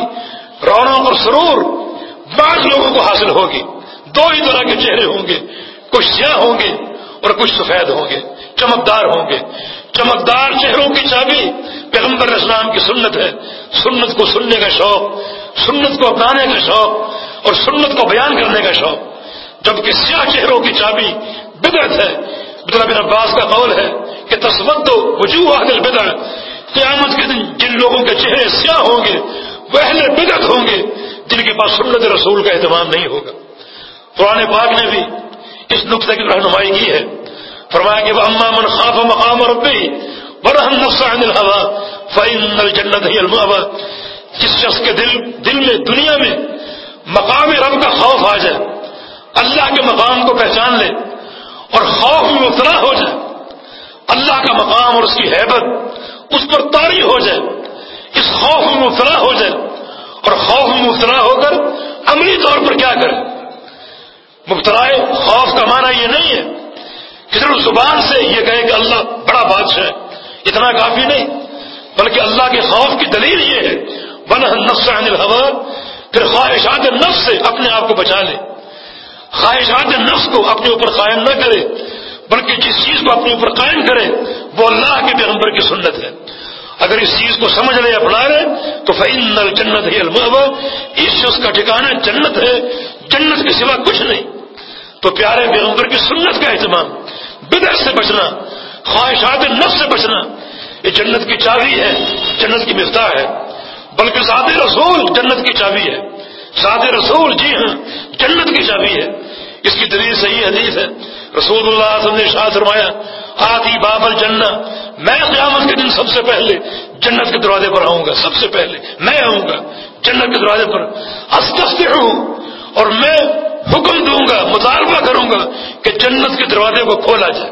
رونق اور سرور بعض لوگوں کو حاصل ہوگی۔ دو ہی طرح کے چہرے ہوں گے، کچھ سیاہ ہوں گے اور کچھ سفید ہوں گے، چمکدار ہوں گے۔ چمکدار چہروں کی چابی پیغمبر اسلام کی سنت ہے۔ سنت کو سننے کا شوق، سنت کو اپنانے کا شوق اور سنت کو بیان کرنے کا شوق۔ جبکہ سیاہ چہروں کی چابی بدرت ہے۔ بن عباس کا قول ہے کہ تصوت وجوہ بدر قیامت کے دن جن لوگوں کے چہرے سیاہ ہوں گے، وہ اہل بدت ہوں گے، جن کے پاس سنت رسول کا اہتمام نہیں ہوگا۔ قرآن پاک نے بھی اس نقطے کی رہنمائی کی ہے۔ فرمایا کہ وہ اما من خواب مقام ربی برہم نقصان الحوا فعن الجنت ہی المحبا جس شخص کے دل دل میں، دنیا میں مقام رب کا خوف آ جائے اللہ کے مقام کو پہچان لے اور خوف میں مبتلا ہو جائے۔ اللہ کا مقام اور اس کی حیبت اس پر تاری ہو جائے۔ اس خوف میں مبتلا ہو جائے۔ اور خوف میں مبتلا ہو کر عملی طور پر کیا کرے؟ مبتلا خوف کا معنی یہ نہیں ہے کہ صرف زبان سے یہ کہے کہ اللہ بڑا بادشاہ ہے، اتنا کافی نہیں۔ بلکہ اللہ کے خوف کی دلیل یہ ہے۔ بن نفس عن الحوا پھر خواہشات نفس سے اپنے آپ کو بچا لے۔ خواہشات نفس کو اپنے اوپر قائم نہ کرے، بلکہ جس چیز کو اپنے اوپر قائم کرے، وہ اللہ کے پیغمبر کی سنت ہے۔ اگر اس چیز کو سمجھ لے، اپنا لے، تو فعین جنت ہی المحبا اس شخص کا ٹھکانا جنت ہے، جنت کے سوا کچھ نہیں۔ تو پیارے پیغمبر کی سنت کا اہتمام، بدر سے بچنا، خواہشات نفس سے بچنا، یہ جنت کی چابی ہے، جنت کی مفتاح ہے۔ بلکہ ساد رسول جنت کی چابی ہے۔ ساد رسول جی ہاں جنت کی چابی ہے۔ اس کی دلیل صحیح حدیث ہے۔ رسول اللہ علیہ وسلم نے شاہ فرمایا آتی بابل جنت میں قیامت کے دن سب سے پہلے جنت کے دروازے پر آؤں گا، سب سے پہلے میں آؤں گا، جنت کے دروازے پر استفت ہوں اور میں حکم دوں گا، مطالبہ کروں گا کہ جنت کے دروازے کو کھولا جائے۔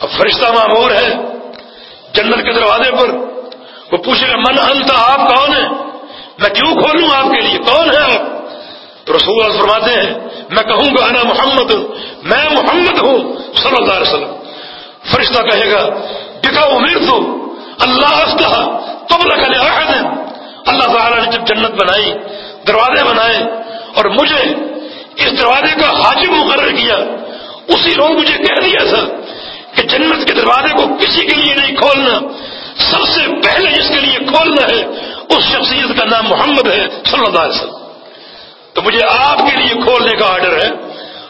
اب فرشتہ معمور ہے، جنت کے دروازے پر، وہ پوچھے گا، من انت، آپ کون ہیں؟ میں کیوں کھولوں آپ کے لیے؟ کون ہے آپ؟ تو رسول اللہ فرماتے ہیں، میں کہوں گا، انا محمد، میں محمد ہوں، صلی اللہ علیہ وسلم۔ فرشتہ کہے گا، بکا امیر تو اللہ تب رکھنے اللہ تعالیٰ نے جب جنت بنائی، دروازے بنائے، اور مجھے اس دروازے کا حاجم مقرر کیا، اسی روز مجھے کہہ دیا تھا کہ جنت کے دروازے کو کسی کے لیے نہیں کھولنا، سب سے پہلے جس کے لیے کھولنا ہے، اس شخصیت کا نام محمد ہے، صلی اللہ علیہ وسلم۔ تو مجھے آپ کے لیے کھولنے کا آرڈر ہے۔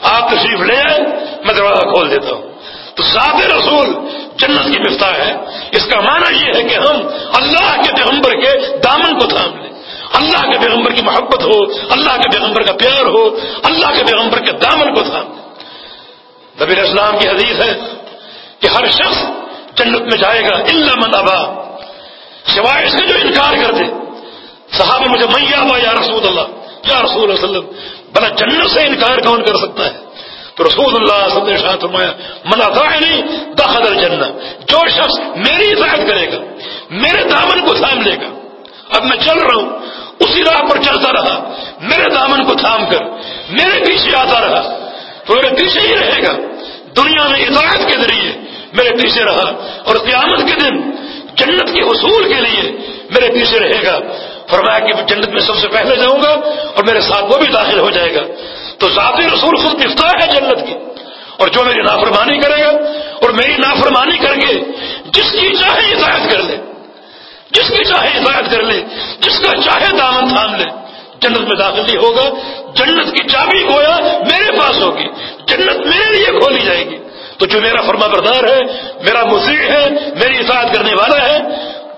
آپ تشریف لے آئے میں دروازہ کھول دیتا ہوں۔ تو ذات رسول جنت کی مفتاح ہے۔ اس کا معنی یہ ہے کہ ہم اللہ کے پیغمبر کے دامن کو تھام لیں۔ اللہ کے پیغمبر کی محبت ہو، اللہ کے پیغمبر کا پیار ہو، اللہ کے پیغمبر کے دامن کو تھام لیں۔ نبی اسلام کی حدیث ہے کہ ہر شخص جنت میں جائے گا اللہ من ابا۔ سوائے اس جو انکار کر دے۔ صحابہ مجھے میاں یا رسول اللہ۔ یا رسول اللہ علیہ وسلم، بلا جنت سے انکار کون کر سکتا ہے؟ تو رسول اللہ صلی اللہ علیہ وسلم نے فرمایا منا تھا نہیں داخل الجنت جو شخص میری اطاعت کرے گا، میرے دامن کو تھام لے گا، اب میں چل رہا ہوں، اسی راہ پر چلتا رہا، میرے دامن کو تھام کر، میرے پیچھے آتا رہا، تو میرے پیچھے ہی رہے گا۔ دنیا میں اطاعت کے ذریعے میرے پیچھے رہا، اور قیامت کے دن جنت کے حصول کے لیے میرے پیچھے رہے گا۔ فرمایا کہ جنت میں سب سے پہلے جاؤں گا اور میرے ساتھ وہ بھی داخل ہو جائے گا۔ تو ذاتی رسول خود مفتاح ہے جنت کی۔ اور جو میری نافرمانی کرے گا اور میری نافرمانی کر کے جس کی چاہے ہدایت کر لے۔ جس کی چاہے ہدایت کر لے۔ جس کا چاہے دامن تھام لے۔ جنت میں داخل نہیں ہوگا۔ جنت کی چابی گویا میرے پاس ہوگی۔ جنت میرے لیے کھولی جائے گی۔ تو جو میرا فرما بردار ہے، میرا مزید ہے، میری اطاعت کرنے والا ہے،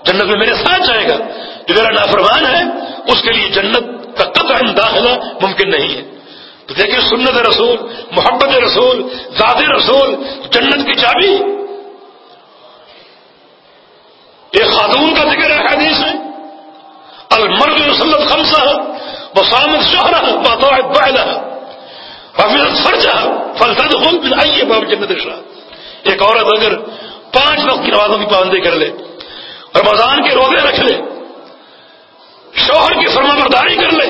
جنت میں میرے ساتھ جائے گا۔ جو میرا نافرمان ہے، اس کے لیے جنت کا قطع داخلہ ممکن نہیں ہے۔ تو دیکھیں سنت رسول، محبت رسول، ذات رسول، جنت کی چابی۔ ایک خاتون کا ذکر ہے حدیث میں۔ المرد وسلط خمسہ وسامت شہرہ بطاعت بعلہ۔ حفظت فرجہ فلسد خود آئیے باب جنت شاہ۔ ایک عورت اگر پانچ وقت کی نمازوں کی پابندی کر لے، رمضان کے روزے رکھ لے شوہر کی فرما برداری کر لے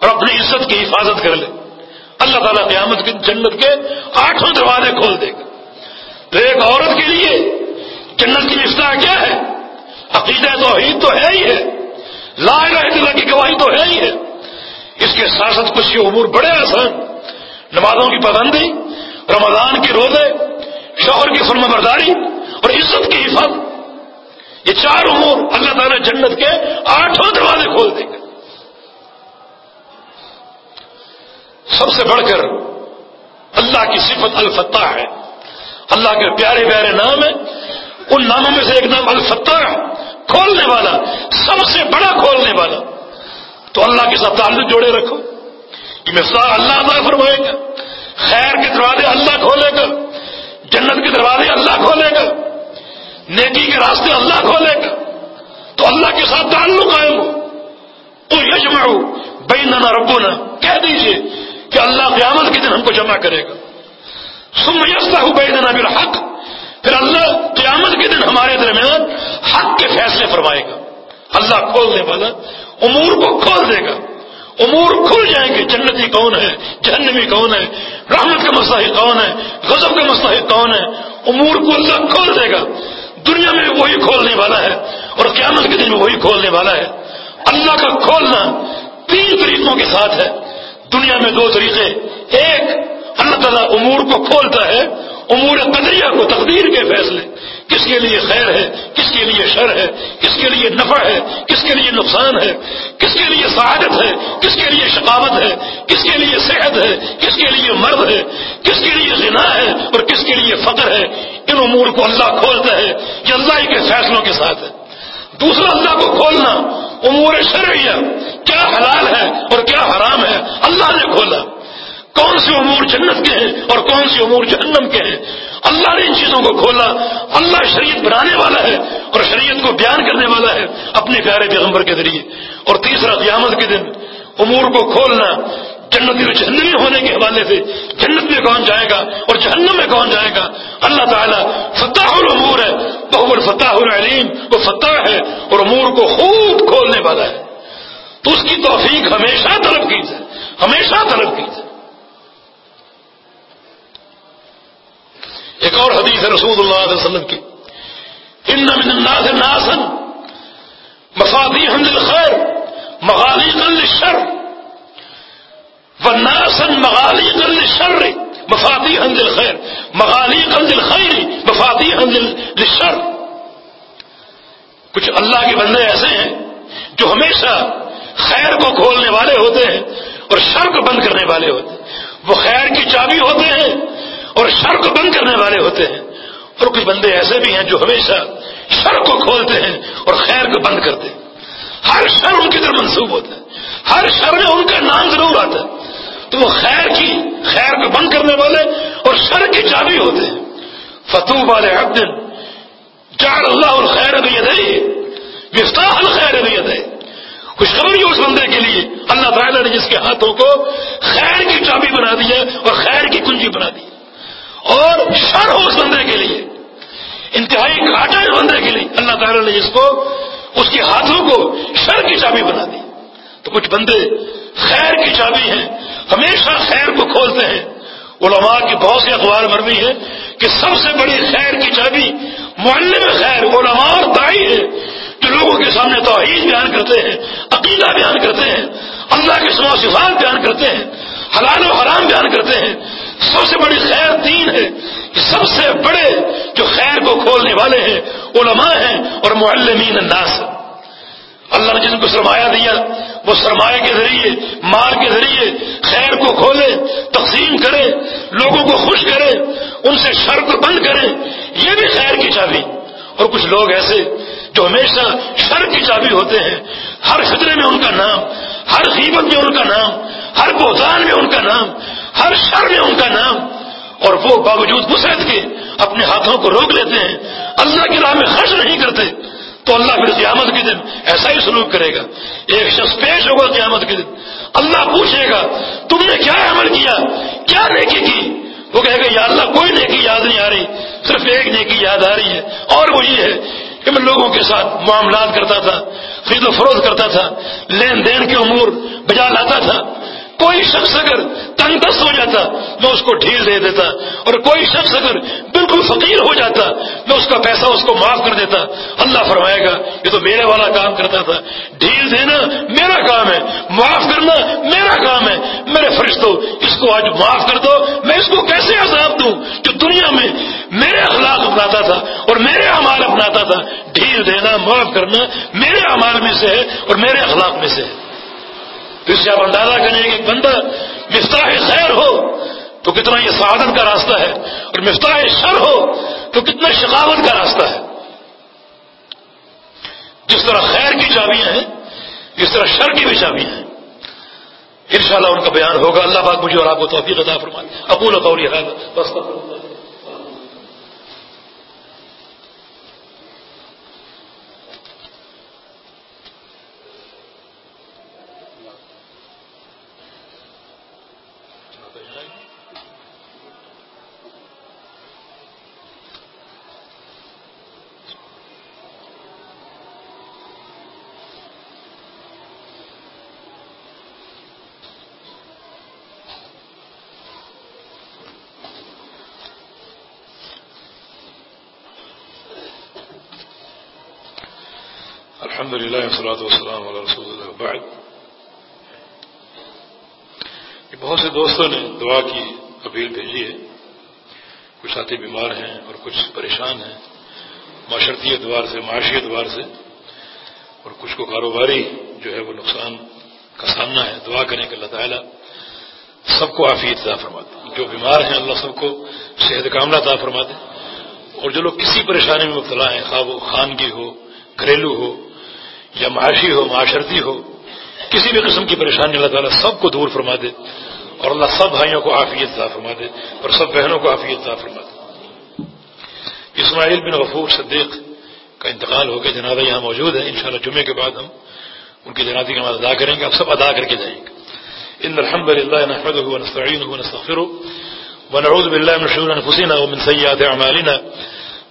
اور اپنی عزت کی حفاظت کر لے۔ اللہ تعالیٰ قیامت کی جنت کے آٹھوں دروازے کھول دے گا۔ تو ایک عورت کے لیے جنت کی رشتہ کیا ہے؟ عقیدہ توحید تو ہے ہی ہے۔ لا الہ الا اللہ کی گواہی تو ہے ہی ہے۔ اس کے ساتھ ساتھ کچھ یہ امور بڑے آسان۔ نمازوں کی پابندی، رمضان کے روزے، شوہر کی فرما برداری اور عزت کی حفاظت۔ یہ چار امور اللہ تعالیٰ جنت کے آٹھوں دروازے کھول دیں گے سب سے بڑھ کر اللہ کی صفت الفتح ہے۔ اللہ کے پیارے پیارے نام ہیں۔ ان ناموں میں سے ایک نام الفتح کھولنے والا، سب سے بڑا کھولنے والا۔ تو اللہ کے ساتھ تعلق جوڑے رکھو۔ یہ مثال اللہ اللہ فرمائے گا۔ خیر کے دروازے اللہ کھولے گا۔ جنت کے دروازے اللہ کھولے گا۔ نیکی کے راستے اللہ کھولے۔ گا تو اللہ کے ساتھ تعلق قائم ہو۔ تو یجمع بیننا ربنا۔ کہہ دیجیے کہ اللہ قیامت کے دن ہم کو جمع کرے گا۔ سم یستا ہوں بے دن حق پھر اللہ قیامت کے دن ہمارے درمیان حق کے فیصلے فرمائے گا۔ اللہ کھولنے والا امور کو کھول دے گا۔ امور کھل جائیں گے۔ جنتی کون ہے؟ جہنمی کون ہے؟ رحمت کا مسئلہ کون ہے؟ غزب کا مسئلہ کون ہے؟ امور کو اللہ کھول دے گا۔ دنیا میں وہی کھولنے والا ہے اور قیامت کے دن میں وہی کھولنے والا ہے اللہ کا کھولنا تین طریقوں کے ساتھ ہے دنیا میں دو طریقے ایک اللہ تعالیٰ امور کو کھولتا ہے امور قدریہ کو تقدیر کے فیصلے کس کے لیے خیر ہے کس کے لیے شر ہے کس کے لیے نفع ہے کس کے لیے نقصان ہے کس کے لیے سعادت ہے کس کے لیے شقاوت ہے کس کے لیے صحت ہے کس کے لیے مرد ہے کس کے لیے غنا ہے اور کس کے لیے فقر ہے ان امور کو اللہ کھولتا ہے یہ اللہ کے فیصلوں کے ساتھ ہے۔ دوسرا، اللہ کو کھولنا امور شرعیہ، کیا حلال ہے اور کیا حرام ہے، اللہ نے کھولا۔ کون سے امور جنت کے ہیں اور کون سے امور جہنم کے ہیں؟ اللہ نے ان چیزوں کو کھولا۔ اللہ شریعت بنانے والا ہے اور شریعت کو بیان کرنے والا ہے اپنے پیارے پیغمبر کے ذریعے۔ اور تیسرا، قیامت کے دن امور کو کھولنا۔ جنتی و جہنمی ہونے کے حوالے سے جنت میں کون جائے گا اور جہنم میں کون جائے گا؟ اللہ تعالیٰ فتح العمور ہے بہبر فتح العلیم، وہ فتح ہے اور امور کو خوب کھولنے والا ہے۔ تو اس کی توفیق ہمیشہ طلب کی جائے، ہمیشہ طلب کی جائے۔ ایک اور حدیث ہے رسول اللہ علیہ وسلم کی، ان من الناس ناسن مفادی حمد الخیر مغالی قل الشر وناسن مغالی قل الشر مفادی حمد الخیر مغالی قل الخیر مفادی حمد الشر کچھ اللہ کے بندے ایسے ہیں جو ہمیشہ خیر کو کھولنے والے ہوتے ہیں اور شر کو بند کرنے والے ہوتے ہیں. وہ خیر کی چابی ہوتے ہیں اور شر کو بند کرنے والے ہوتے ہیں. اور کچھ بندے ایسے بھی ہیں جو ہمیشہ شر کو کھولتے ہیں اور خیر کو بند کرتے ہیں. ہر شر ان کی طرف منسوخ ہوتا ہے. ہر شر میں ان کا نام ضرور آتا ہے. تو وہ خیر کی خیر کو بند کرنے والے اور شر کی چابی ہوتے ہیں۔ فتو والے عبد۔ چار اللہ الخیر بھی ادائی مفتاح الخیر بھی ادائی خوشخبری اس بندے کے لیے۔ اللہ تعالیٰ نے جس کے ہاتھوں کو خیر کی چابی بنا دی ہے اور خیر کی کنجی بنا دی۔ اور شر ہو اس بندے کے لیے۔ انتہائی گھاٹا اس بندے کے لیے۔ اللہ تعالیٰ نے جس کو اس کے ہاتھوں کو شر کی چابی بنا دی۔ تو کچھ بندے خیر کی چابی ہیں۔ ہمیشہ خیر کو کھولتے ہیں۔ علماء کی بہت سی اخبار مرمی ہے کہ سب سے بڑی خیر کی چابی معلم خیر، علماء اور دائی ہے جو لوگوں کے سامنے توحید بیان کرتے ہیں، عقیدہ بیان کرتے ہیں، اللہ کے سما صفات بیان کرتے ہیں، حلال و حرام بیان کرتے ہیں۔ سب سے بڑی خیر دین ہے کہ سب سے بڑے جو خیر کو کھولنے والے ہیں، علماء ہیں اور معلمین الناس۔ اللہ نے جن کو سرمایہ دیا وہ سرمایہ کے ذریعے، مال کے ذریعے خیر کو کھولے، تقسیم کرے، لوگوں کو خوش کرے، ان سے شر کو بند کرے، یہ بھی خیر کی چابی۔ اور کچھ لوگ ایسے جو ہمیشہ شر کی چابی ہوتے ہیں، ہر خطرے میں ان کا نام، ہر قیمت میں ان کا نام، ہر بہتان میں ان کا نام، ہر شر میں ان کا نام، اور وہ باوجود مسرت کے اپنے ہاتھوں کو روک لیتے ہیں، اللہ کی راہ میں خرچ نہیں کرتے۔ تو اللہ پھر قیامت کے دن ایسا ہی سلوک کرے گا۔ ایک شخص پیش ہوگا قیامت کے دن۔ اللہ پوچھے گا، تم نے کیا عمل کیا؟ کیا نیکی کی؟ وہ کہے گا، یا اللہ، کوئی نیکی یاد نہیں آ رہی، صرف ایک نیکی یاد آ رہی ہے۔ اور وہ یہ ہے کہ میں لوگوں کے ساتھ معاملات کرتا تھا، خرید و فروخت کرتا تھا، لین دین کے امور بجا لاتا تھا۔ کوئی شخص اگر تنگ ہو جاتا، میں اس کو ڈھیل دے دیتا، اور کوئی شخص اگر بالکل فقیر ہو جاتا، میں اس کا پیسہ اس کو معاف کر دیتا، اللہ فرمائے گا، یہ تو میرے والا کام کرتا تھا۔ ڈھیل دینا میرا کام ہے، معاف کرنا میرا کام ہے۔ میرے فرشتوں اس کو آج معاف کر دو، میں اس کو کیسے عذاب دوں؟ جو دنیا میں میرے اخلاق اپناتا تھا اور میرے امال اپناتا تھا، ڈھیل دینا، معاف کرنا میرے امال میں سے ہے اور میرے اخلاق میں سے ہے۔ تو اس سے آپ اندازہ کریں کہ بندہ مفتاح خیر ہو تو کتنا یہ سعادت کا راستہ ہے اور مفتاح شر ہو تو کتنا شکاوت کا راستہ ہے۔ جس طرح خیر کی چابیاں ہیں جس طرح شر کی بھی چابیاں ہیں۔ انشاءاللہ ان کا بیان ہوگا۔ اللہ پاک مجھے اور آپ کو توفیق عطا فرمائے۔ ابول قولی ہے بس الحمد للہ والسلام علیہ رسول اللہ بعد بہت سے دوستوں نے دعا کی، اپیل بھیجی ہے۔ کچھ ساتھی بیمار ہیں اور کچھ پریشان ہیں۔ معاشرتی اعتبار سے، معاشی اعتبار سے۔ اور کچھ کو کاروباری جو ہے وہ نقصان کا سامنا ہے۔ دعا کرنے کے اللہ تعالیٰ سب کو عافیت عطا فرماتے۔ جو بیمار ہیں، اللہ سب کو صحت کاملہ عطا فرماتے۔ اور جو لوگ کسی پریشانی میں مبتلا ہیں، خواب و خانگی ہو، گھریلو ہو یا معاشی ہو، معاشرتی ہو، کسی بھی قسم کی پریشانی اللہ تعالیٰ سب کو دور فرما دے اور اللہ سب بھائیوں کو عافیت عطا فرما دے اور سب بہنوں کو عافیت عطا فرما دے۔ اسماعیل بن غفور صدیق کا انتقال ہو کے جنازہ یہاں موجود ہے۔ انشاءاللہ جمعے کے بعد ہم ان کی جنازی کا ادا کریں گے، آپ سب ادا کر کے جائیں گے۔ ان الحمد لله نحمده ونستعينه ونستغفره ونعوذ بالله من شرور انفسنا ومن سيئات اعمالنا۔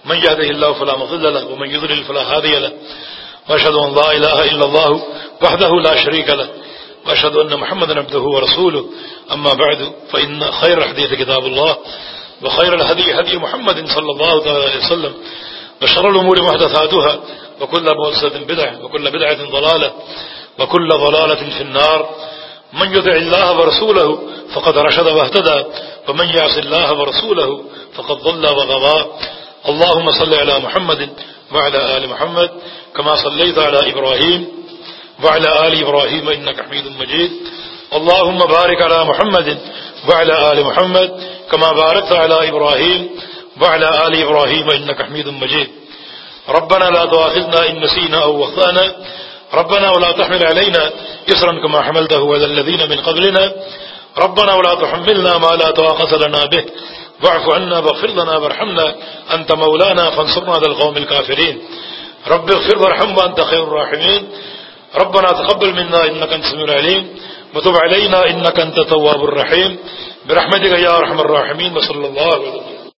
من يهده الله فلا مضل له، ومن يضلل فلا هادي له۔ واشهد ان لا اله الا الله وحده لا شريك له واشهد ان محمدا عبده ورسوله. اما بعد فان خير الحديث كتاب الله وخير الهدي هدي محمد صلى الله عليه وسلم وشر الامور محدثاتها وكل محدثه بدعه وكل بدعه ضلاله وكل ضلاله في النار. من يطع الله ورسوله فقد رشد واهتدى، ومن يعص الله ورسوله فقد ضل وغضى اللهم صل على محمد وعلى آل محمد كما صليت على إبراهيم وعلى آل إبراهيم إنك حميد مجيد. اللهم بارك على محمد وعلى آل محمد كما باركت على إبراهيم وعلى آل إبراهيم إنك حميد مجيد. ربنا لا تواخذنا إن نسينا أو وخطأنا ربنا ولا تحمل علينا إصرا كما حملته على الذين من قبلنا. ربنا ولا تحملنا ما لا تواقص لنا به. واعف عنا واغفر لنا وارحمنا انت مولانا فانصرنا على القوم الكافرين. رب اغفر وارحم وانت خير الراحمين. ربنا تقبل منا انك انت السميع العليم. وتب علينا انك انت التواب الرحيم. برحمتك يا ارحم الراحمين. وصلى الله عليه وسلم